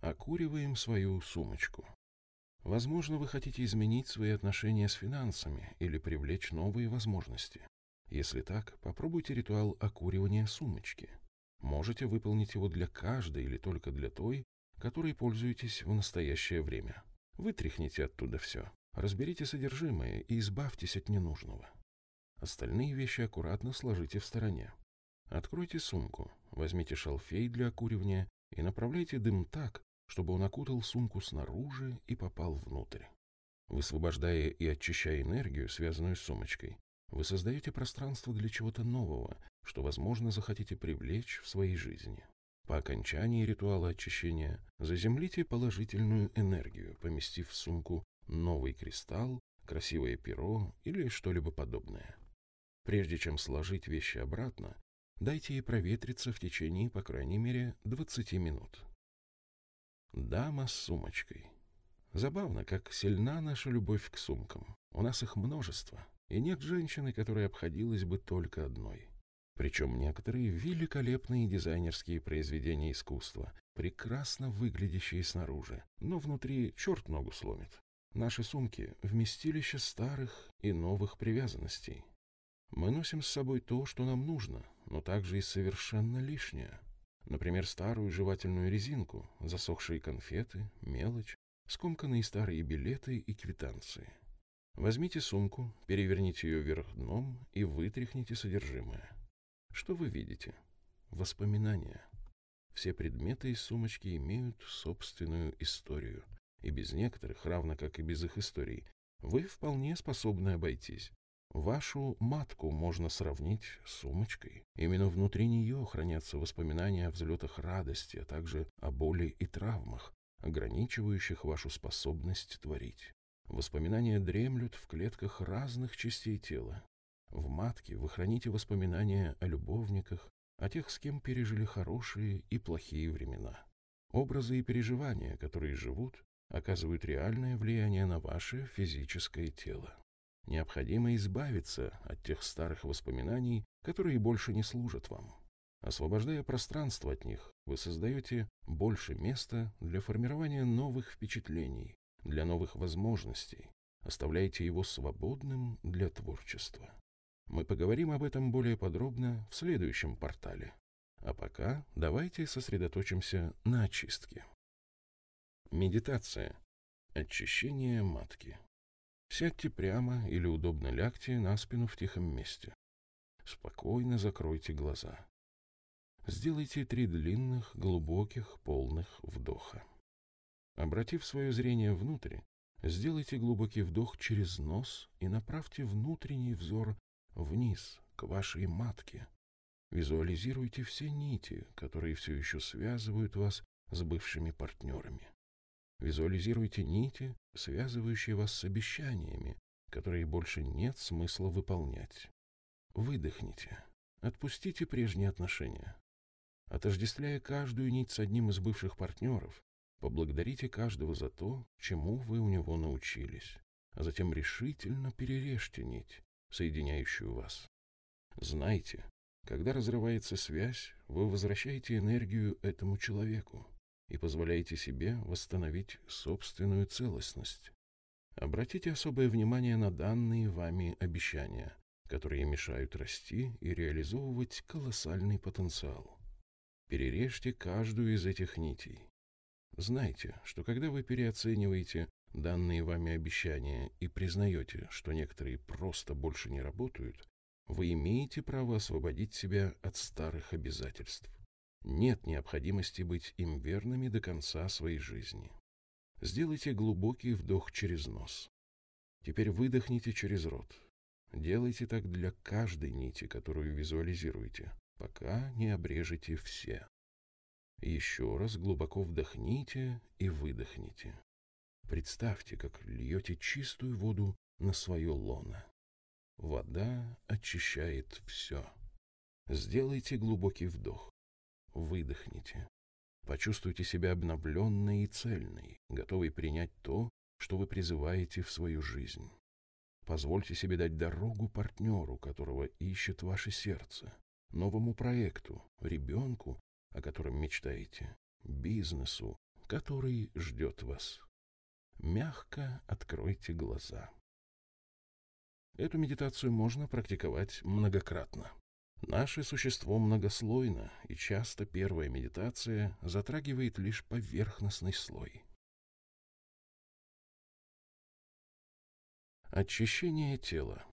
Окуриваем свою сумочку. Возможно, вы хотите изменить свои отношения с финансами или привлечь новые возможности. Если так, попробуйте ритуал окуривания сумочки. Можете выполнить его для каждой или только для той, которой пользуетесь в настоящее время. Вытряхните оттуда все, разберите содержимое и избавьтесь от ненужного. Остальные вещи аккуратно сложите в стороне. Откройте сумку, возьмите шалфей для окуривания и направляйте дым так, чтобы он окутал сумку снаружи и попал внутрь. Высвобождая и очищая энергию, связанную с сумочкой, вы создаете пространство для чего-то нового, что, возможно, захотите привлечь в своей жизни. По окончании ритуала очищения заземлите положительную энергию, поместив в сумку новый кристалл, красивое перо или что-либо подобное. Прежде чем сложить вещи обратно, дайте ей проветриться в течение, по крайней мере, 20 минут. Дама с сумочкой. Забавно, как сильна наша любовь к сумкам. У нас их множество, и нет женщины, которая обходилась бы только одной. Причем некоторые великолепные дизайнерские произведения искусства, прекрасно выглядящие снаружи, но внутри черт ногу сломит. Наши сумки — вместилище старых и новых привязанностей. Мы носим с собой то, что нам нужно, но также и совершенно лишнее. Например, старую жевательную резинку, засохшие конфеты, мелочь, скомканные старые билеты и квитанции. Возьмите сумку, переверните ее вверх дном и вытряхните содержимое. Что вы видите? Воспоминания. Все предметы из сумочки имеют собственную историю, и без некоторых, равно как и без их историй, вы вполне способны обойтись. Вашу матку можно сравнить с сумочкой. Именно внутри нее хранятся воспоминания о взлетах радости, а также о боли и травмах, ограничивающих вашу способность творить. Воспоминания дремлют в клетках разных частей тела. В матке вы храните воспоминания о любовниках, о тех, с кем пережили хорошие и плохие времена. Образы и переживания, которые живут, оказывают реальное влияние на ваше физическое тело. Необходимо избавиться от тех старых воспоминаний, которые больше не служат вам. Освобождая пространство от них, вы создаете больше места для формирования новых впечатлений, для новых возможностей, оставляете его свободным для творчества. Мы поговорим об этом более подробно в следующем портале. А пока давайте сосредоточимся на очистке. Медитация. Очищение матки. Сядьте прямо или удобно лягте на спину в тихом месте. Спокойно закройте глаза. Сделайте три длинных, глубоких, полных вдоха. Обратив свое зрение внутрь, сделайте глубокий вдох через нос и направьте внутренний взор вниз, к вашей матке. Визуализируйте все нити, которые все еще связывают вас с бывшими партнерами. Визуализируйте нити, связывающие вас с обещаниями, которые больше нет смысла выполнять. Выдохните. Отпустите прежние отношения. Отождествляя каждую нить с одним из бывших партнеров, поблагодарите каждого за то, чему вы у него научились, а затем решительно перережьте нить, соединяющую вас. Знайте, когда разрывается связь, вы возвращаете энергию этому человеку и позволяете себе восстановить собственную целостность. Обратите особое внимание на данные вами обещания, которые мешают расти и реализовывать колоссальный потенциал. Перережьте каждую из этих нитей. Знайте, что когда вы переоцениваете данные вами обещания и признаете, что некоторые просто больше не работают, вы имеете право освободить себя от старых обязательств. Нет необходимости быть им верными до конца своей жизни. Сделайте глубокий вдох через нос. Теперь выдохните через рот. Делайте так для каждой нити, которую визуализируете, пока не обрежете все. Еще раз глубоко вдохните и выдохните. Представьте, как льете чистую воду на свое лоно. Вода очищает все. Сделайте глубокий вдох. Выдохните. Почувствуйте себя обновленной и цельной, готовой принять то, что вы призываете в свою жизнь. Позвольте себе дать дорогу партнеру, которого ищет ваше сердце, новому проекту, ребенку, о котором мечтаете, бизнесу, который ждет вас. Мягко откройте глаза. Эту медитацию можно практиковать многократно. Наше существо многослойно, и часто первая медитация затрагивает лишь поверхностный слой. Очищение тела.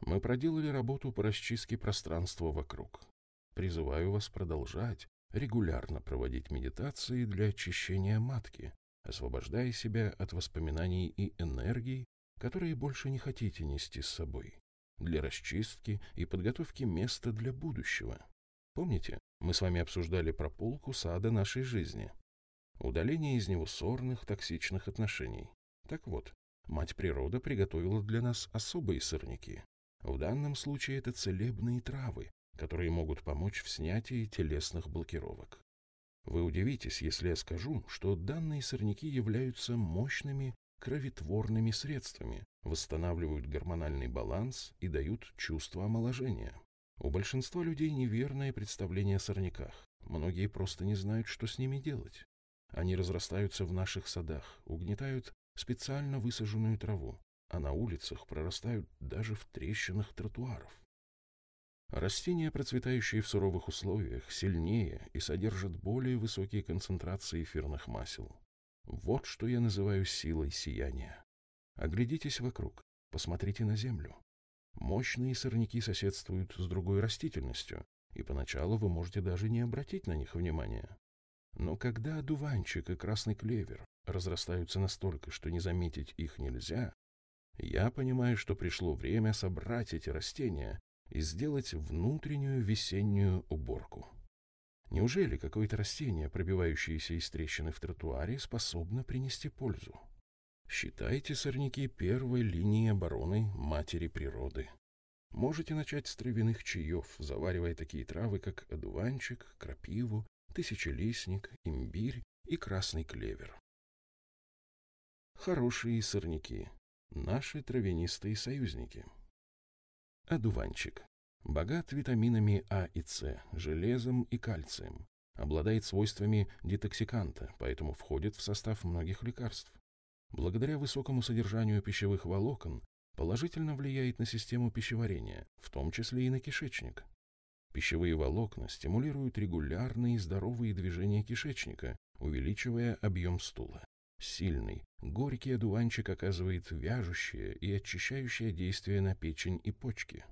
Мы проделали работу по расчистке пространства вокруг. Призываю вас продолжать регулярно проводить медитации для очищения матки, освобождая себя от воспоминаний и энергий, которые больше не хотите нести с собой для расчистки и подготовки места для будущего. Помните, мы с вами обсуждали прополку сада нашей жизни, удаление из него сорных, токсичных отношений. Так вот, мать природа приготовила для нас особые сорняки. В данном случае это целебные травы, которые могут помочь в снятии телесных блокировок. Вы удивитесь, если я скажу, что данные сорняки являются мощными кровотворными средствами, восстанавливают гормональный баланс и дают чувство омоложения. У большинства людей неверное представление о сорняках. Многие просто не знают, что с ними делать. Они разрастаются в наших садах, угнетают специально высаженную траву, а на улицах прорастают даже в трещинах тротуаров. Растения, процветающие в суровых условиях, сильнее и содержат более высокие концентрации эфирных масел. Вот что я называю силой сияния. Оглядитесь вокруг, посмотрите на землю. Мощные сорняки соседствуют с другой растительностью, и поначалу вы можете даже не обратить на них внимания. Но когда одуванчик и красный клевер разрастаются настолько, что не заметить их нельзя, я понимаю, что пришло время собрать эти растения и сделать внутреннюю весеннюю уборку. Неужели какое-то растение, пробивающееся из трещины в тротуаре, способно принести пользу? Считайте сорняки первой линии обороны матери природы. Можете начать с травяных чаев, заваривая такие травы, как одуванчик, крапиву, тысячелистник, имбирь и красный клевер. Хорошие сорняки. Наши травянистые союзники. Одуванчик. Богат витаминами А и С, железом и кальцием. Обладает свойствами детоксиканта, поэтому входит в состав многих лекарств. Благодаря высокому содержанию пищевых волокон положительно влияет на систему пищеварения, в том числе и на кишечник. Пищевые волокна стимулируют регулярные здоровые движения кишечника, увеличивая объем стула. Сильный, горький одуванчик оказывает вяжущее и очищающее действие на печень и почки.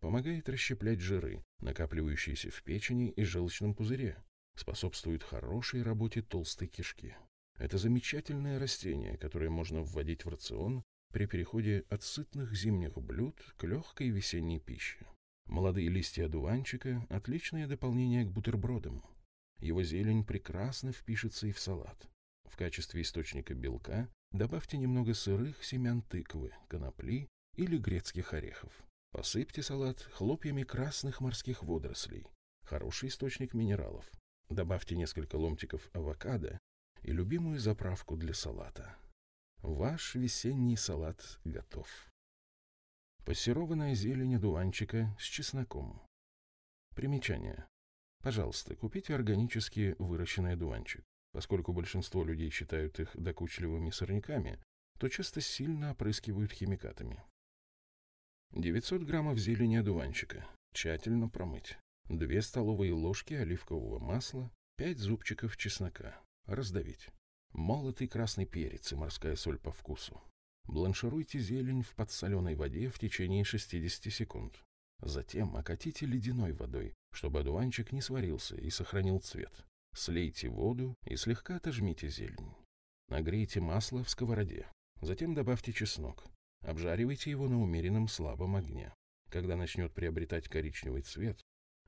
Помогает расщеплять жиры, накапливающиеся в печени и желчном пузыре. Способствует хорошей работе толстой кишки. Это замечательное растение, которое можно вводить в рацион при переходе от сытных зимних блюд к легкой весенней пище. Молодые листья одуванчика – отличное дополнение к бутербродам. Его зелень прекрасно впишется и в салат. В качестве источника белка добавьте немного сырых семян тыквы, конопли или грецких орехов. Посыпьте салат хлопьями красных морских водорослей. Хороший источник минералов. Добавьте несколько ломтиков авокадо и любимую заправку для салата. Ваш весенний салат готов. Пассерованная зелень одуванчика с чесноком. Примечание. Пожалуйста, купите органически выращенный одуванчик. Поскольку большинство людей считают их докучливыми сорняками, то часто сильно опрыскивают химикатами. 900 граммов зелени одуванчика. Тщательно промыть. 2 столовые ложки оливкового масла, 5 зубчиков чеснока. Раздавить. Молотый красный перец и морская соль по вкусу. Бланшируйте зелень в подсоленой воде в течение 60 секунд. Затем окатите ледяной водой, чтобы одуванчик не сварился и сохранил цвет. Слейте воду и слегка отожмите зелень. Нагрейте масло в сковороде. Затем добавьте чеснок. Обжаривайте его на умеренном слабом огне. Когда начнет приобретать коричневый цвет,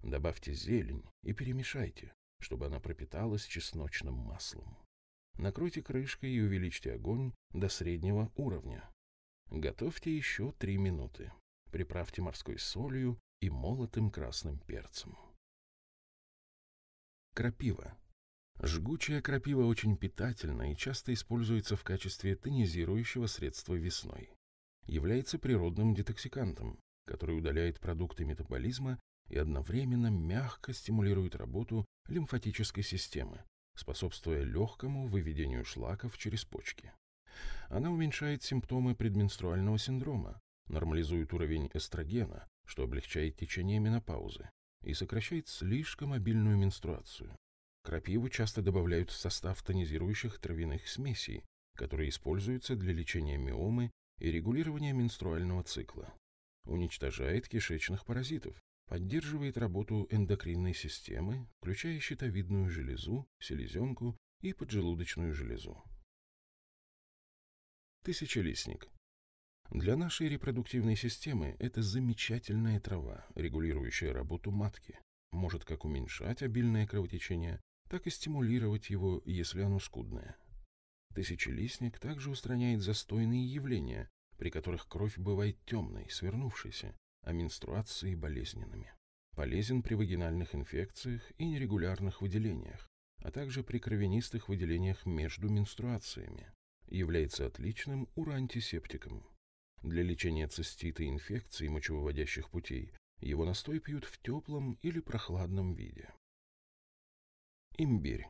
добавьте зелень и перемешайте, чтобы она пропиталась чесночным маслом. Накройте крышкой и увеличьте огонь до среднего уровня. Готовьте еще 3 минуты. Приправьте морской солью и молотым красным перцем. Крапива. Жгучая крапива очень питательна и часто используется в качестве тонизирующего средства весной. Является природным детоксикантом, который удаляет продукты метаболизма и одновременно мягко стимулирует работу лимфатической системы, способствуя легкому выведению шлаков через почки. Она уменьшает симптомы предменструального синдрома, нормализует уровень эстрогена, что облегчает течение менопаузы, и сокращает слишком обильную менструацию. Крапиву часто добавляют в состав тонизирующих травяных смесей, которые используются для лечения миомы и регулирования менструального цикла. Уничтожает кишечных паразитов, поддерживает работу эндокринной системы, включая щитовидную железу, селезенку и поджелудочную железу. Тысячелистник. Для нашей репродуктивной системы это замечательная трава, регулирующая работу матки. Может как уменьшать обильное кровотечение, так и стимулировать его, если оно скудное. Тысячелистник также устраняет застойные явления, при которых кровь бывает темной, свернувшейся, а менструации болезненными. Полезен при вагинальных инфекциях и нерегулярных выделениях, а также при кровянистых выделениях между менструациями. Является отличным уроантисептиком. Для лечения цистита и инфекций мочевыводящих путей его настой пьют в теплом или прохладном виде. Имбирь.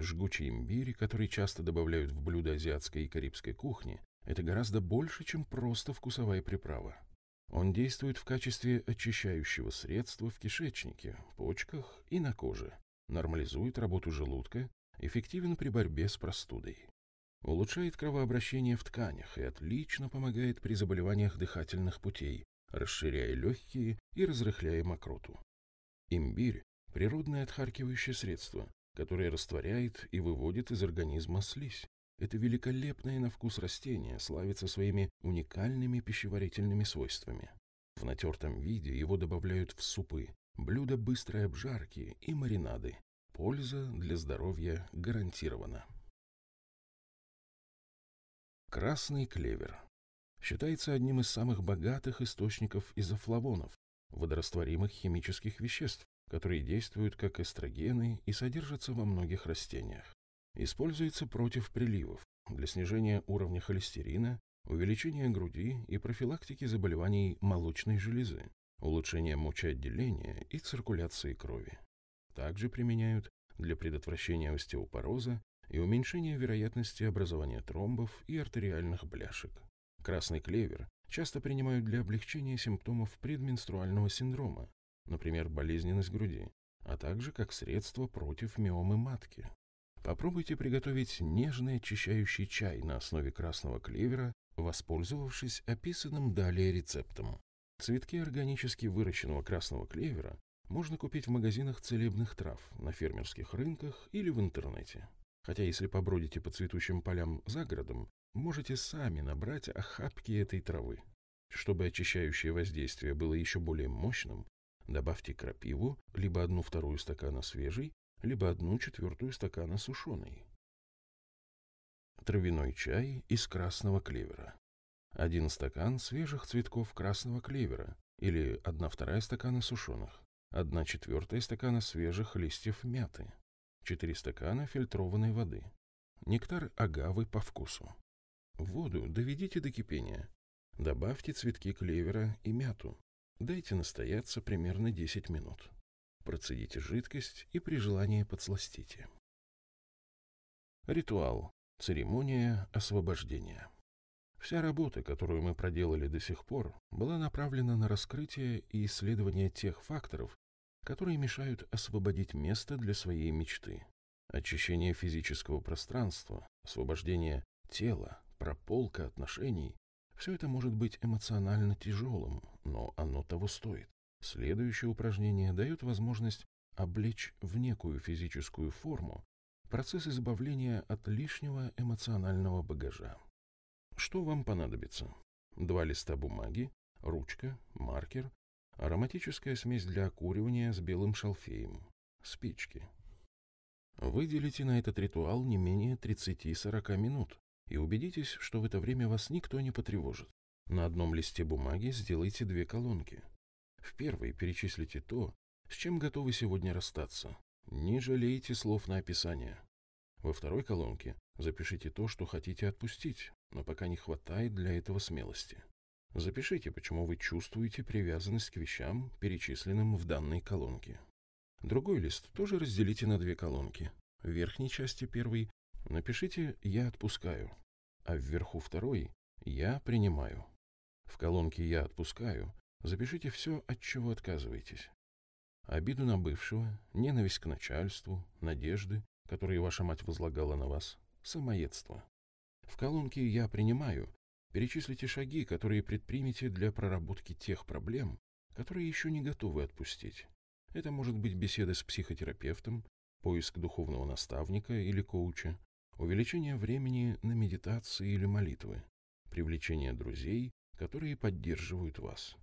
Жгучий имбирь, который часто добавляют в блюда азиатской и карибской кухни, это гораздо больше, чем просто вкусовая приправа. Он действует в качестве очищающего средства в кишечнике, почках и на коже, нормализует работу желудка, эффективен при борьбе с простудой. Улучшает кровообращение в тканях и отлично помогает при заболеваниях дыхательных путей, расширяя легкие и разрыхляя мокроту. Имбирь – природное отхаркивающее средство, которое растворяет и выводит из организма слизь. Это великолепное на вкус растение славится своими уникальными пищеварительными свойствами. В натертом виде его добавляют в супы, блюда быстрой обжарки и маринады. Польза для здоровья гарантирована. Красный клевер. Считается одним из самых богатых источников изофлавонов, водорастворимых химических веществ, которые действуют как эстрогены и содержатся во многих растениях. Используется против приливов, для снижения уровня холестерина, увеличения груди и профилактики заболеваний молочной железы, улучшения мочеотделения и циркуляции крови. Также применяют для предотвращения остеопороза и уменьшение вероятности образования тромбов и артериальных бляшек. Красный клевер часто принимают для облегчения симптомов предменструального синдрома, например, болезненность груди, а также как средство против миомы матки. Попробуйте приготовить нежный очищающий чай на основе красного клевера, воспользовавшись описанным далее рецептом. Цветки органически выращенного красного клевера можно купить в магазинах целебных трав, на фермерских рынках или в интернете. Хотя если побродите по цветущим полям за городом, можете сами набрать охапки этой травы. Чтобы очищающее воздействие было еще более мощным, добавьте крапиву, либо одну вторую стакана свежей, либо одну четвертую стакана сушеной. Травяной чай из красного клевера. Один стакан свежих цветков красного клевера или одна вторая стакана сушеных. Одна четвертая стакана свежих листьев мяты. 4 стакана фильтрованной воды, нектар агавы по вкусу. Воду доведите до кипения. Добавьте цветки клевера и мяту. Дайте настояться примерно 10 минут. Процедите жидкость и при желании подсластите. Ритуал. Церемония освобождения. Вся работа, которую мы проделали до сих пор, была направлена на раскрытие и исследование тех факторов, которые мешают освободить место для своей мечты. Очищение физического пространства, освобождение тела, прополка отношений – все это может быть эмоционально тяжелым, но оно того стоит. Следующее упражнение дает возможность облечь в некую физическую форму процесс избавления от лишнего эмоционального багажа. Что вам понадобится? Два листа бумаги, ручка, маркер, ароматическая смесь для окуривания с белым шалфеем, спички. Выделите на этот ритуал не менее 30-40 минут и убедитесь, что в это время вас никто не потревожит. На одном листе бумаги сделайте две колонки. В первой перечислите то, с чем готовы сегодня расстаться. Не жалейте слов на описание. Во второй колонке запишите то, что хотите отпустить, но пока не хватает для этого смелости. Запишите, почему вы чувствуете привязанность к вещам, перечисленным в данной колонке. Другой лист тоже разделите на две колонки. В верхней части первой напишите «Я отпускаю», а вверху второй «Я принимаю». В колонке «Я отпускаю» запишите все, от чего отказываетесь. Обиду на бывшего, ненависть к начальству, надежды, которые ваша мать возлагала на вас, самоедство. В колонке «Я принимаю» перечислите шаги, которые предпримете для проработки тех проблем, которые еще не готовы отпустить. Это может быть беседа с психотерапевтом, поиск духовного наставника или коуча, увеличение времени на медитации или молитвы, привлечение друзей, которые поддерживают вас.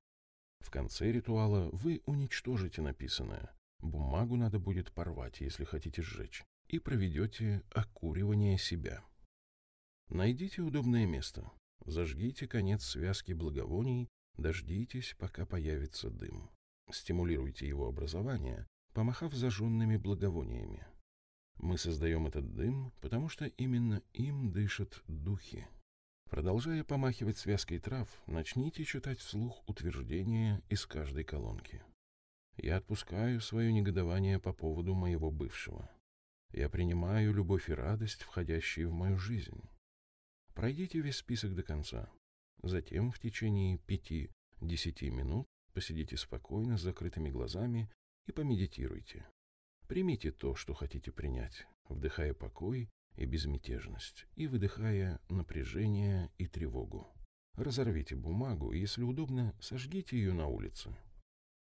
В конце ритуала вы уничтожите написанное. Бумагу надо будет порвать, если хотите сжечь и проведете окуривание себя. Найдите удобное место, зажгите конец связки благовоний, дождитесь, пока появится дым. Стимулируйте его образование, помахав зажженными благовониями. Мы создаем этот дым, потому что именно им дышат духи. Продолжая помахивать связкой трав, начните читать вслух утверждения из каждой колонки. Я отпускаю свое негодование по поводу моего бывшего. Я принимаю любовь и радость, входящие в мою жизнь. Пройдите весь список до конца. Затем в течение пяти-десяти минут посидите спокойно с закрытыми глазами и помедитируйте. Примите то, что хотите принять, вдыхая покой и безмятежность, и выдыхая напряжение и тревогу. Разорвите бумагу и, если удобно, сожгите ее на улице.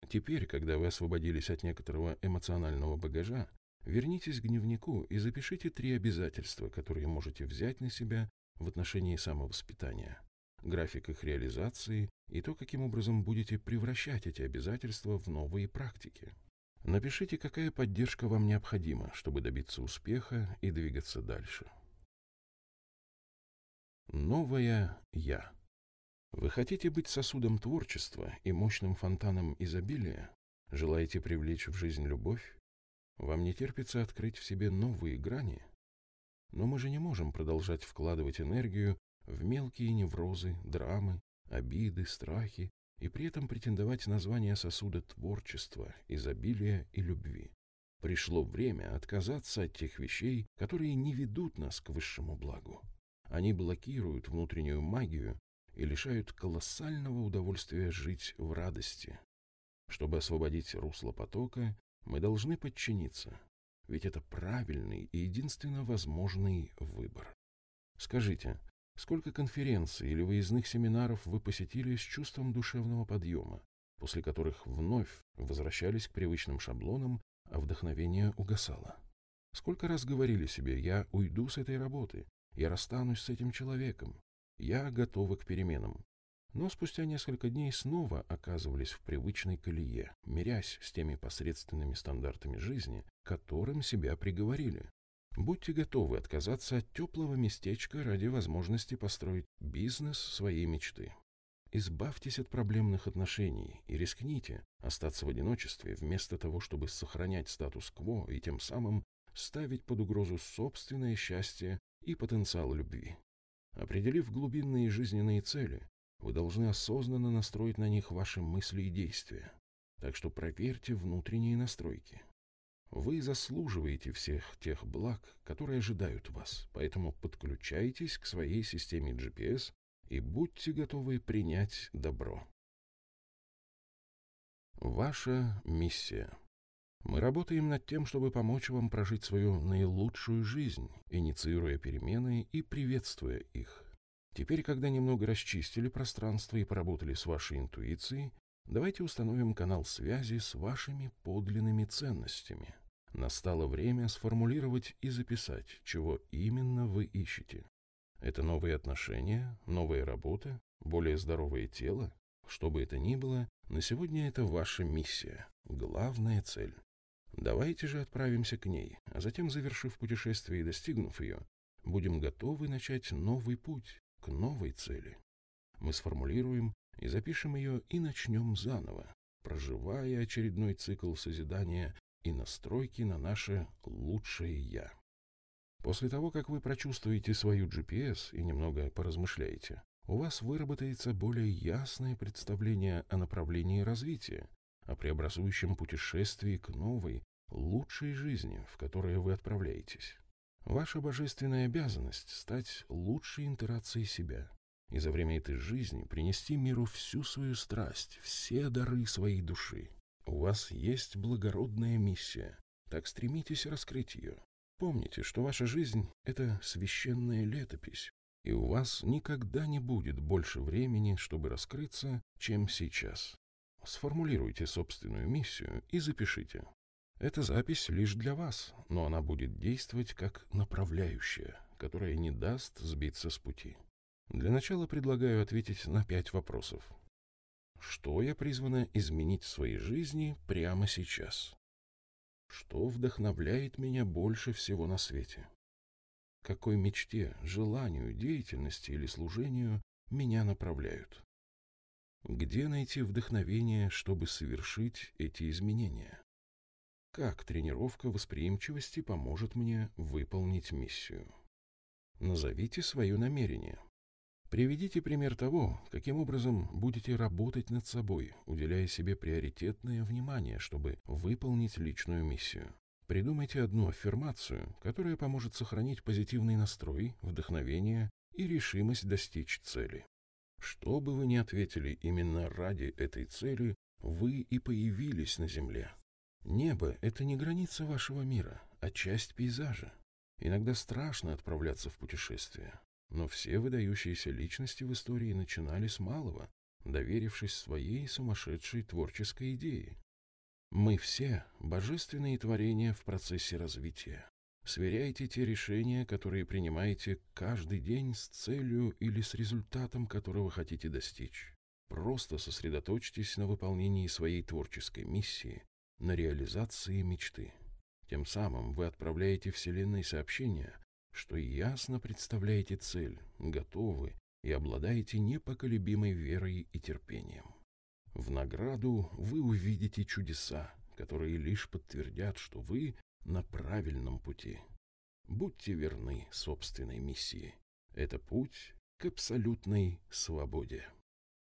Теперь, когда вы освободились от некоторого эмоционального багажа, Вернитесь к дневнику и запишите три обязательства, которые можете взять на себя в отношении самовоспитания, график их реализации и то, каким образом будете превращать эти обязательства в новые практики. Напишите, какая поддержка вам необходима, чтобы добиться успеха и двигаться дальше. Новое «Я». Вы хотите быть сосудом творчества и мощным фонтаном изобилия? Желаете привлечь в жизнь любовь? Вам не терпится открыть в себе новые грани? Но мы же не можем продолжать вкладывать энергию в мелкие неврозы, драмы, обиды, страхи и при этом претендовать на звание сосуда творчества, изобилия и любви. Пришло время отказаться от тех вещей, которые не ведут нас к высшему благу. Они блокируют внутреннюю магию и лишают колоссального удовольствия жить в радости. Чтобы освободить русло потока, мы должны подчиниться, ведь это правильный и единственно возможный выбор. Скажите, сколько конференций или выездных семинаров вы посетили с чувством душевного подъема, после которых вновь возвращались к привычным шаблонам, а вдохновение угасало? Сколько раз говорили себе «я уйду с этой работы», «я расстанусь с этим человеком», «я готова к переменам», но спустя несколько дней снова оказывались в привычной колее, мирясь с теми посредственными стандартами жизни, которым себя приговорили. Будьте готовы отказаться от теплого местечка ради возможности построить бизнес своей мечты. Избавьтесь от проблемных отношений и рискните остаться в одиночестве вместо того, чтобы сохранять статус-кво и тем самым ставить под угрозу собственное счастье и потенциал любви. Определив глубинные жизненные цели, вы должны осознанно настроить на них ваши мысли и действия. Так что проверьте внутренние настройки. Вы заслуживаете всех тех благ, которые ожидают вас, поэтому подключайтесь к своей системе GPS и будьте готовы принять добро. Ваша миссия. Мы работаем над тем, чтобы помочь вам прожить свою наилучшую жизнь, инициируя перемены и приветствуя их. Теперь, когда немного расчистили пространство и поработали с вашей интуицией, Давайте установим канал связи с вашими подлинными ценностями. Настало время сформулировать и записать, чего именно вы ищете. Это новые отношения, новая работа, более здоровое тело? Что бы это ни было, на сегодня это ваша миссия, главная цель. Давайте же отправимся к ней, а затем, завершив путешествие и достигнув ее, будем готовы начать новый путь к новой цели. Мы сформулируем и запишем ее и начнем заново, проживая очередной цикл созидания и настройки на наше лучшее «я». После того, как вы прочувствуете свою GPS и немного поразмышляете, у вас выработается более ясное представление о направлении развития, о преобразующем путешествии к новой, лучшей жизни, в которое вы отправляетесь. Ваша божественная обязанность – стать лучшей интерацией себя и за время этой жизни принести миру всю свою страсть, все дары своей души. У вас есть благородная миссия, так стремитесь раскрыть ее. Помните, что ваша жизнь – это священная летопись, и у вас никогда не будет больше времени, чтобы раскрыться, чем сейчас. Сформулируйте собственную миссию и запишите. Эта запись лишь для вас, но она будет действовать как направляющая, которая не даст сбиться с пути. Для начала предлагаю ответить на пять вопросов. Что я призвана изменить в своей жизни прямо сейчас? Что вдохновляет меня больше всего на свете? Какой мечте, желанию, деятельности или служению меня направляют? Где найти вдохновение, чтобы совершить эти изменения? Как тренировка восприимчивости поможет мне выполнить миссию? Назовите свое намерение. Приведите пример того, каким образом будете работать над собой, уделяя себе приоритетное внимание, чтобы выполнить личную миссию. Придумайте одну аффирмацию, которая поможет сохранить позитивный настрой, вдохновение и решимость достичь цели. Что бы вы ни ответили именно ради этой цели, вы и появились на Земле. Небо — это не граница вашего мира, а часть пейзажа. Иногда страшно отправляться в путешествие, но все выдающиеся личности в истории начинали с малого, доверившись своей сумасшедшей творческой идее. Мы все — божественные творения в процессе развития. Сверяйте те решения, которые принимаете каждый день с целью или с результатом, которого хотите достичь. Просто сосредоточьтесь на выполнении своей творческой миссии на реализации мечты. Тем самым вы отправляете Вселенной сообщение, что ясно представляете цель, готовы и обладаете непоколебимой верой и терпением. В награду вы увидите чудеса, которые лишь подтвердят, что вы на правильном пути. Будьте верны собственной миссии. Это путь к абсолютной свободе.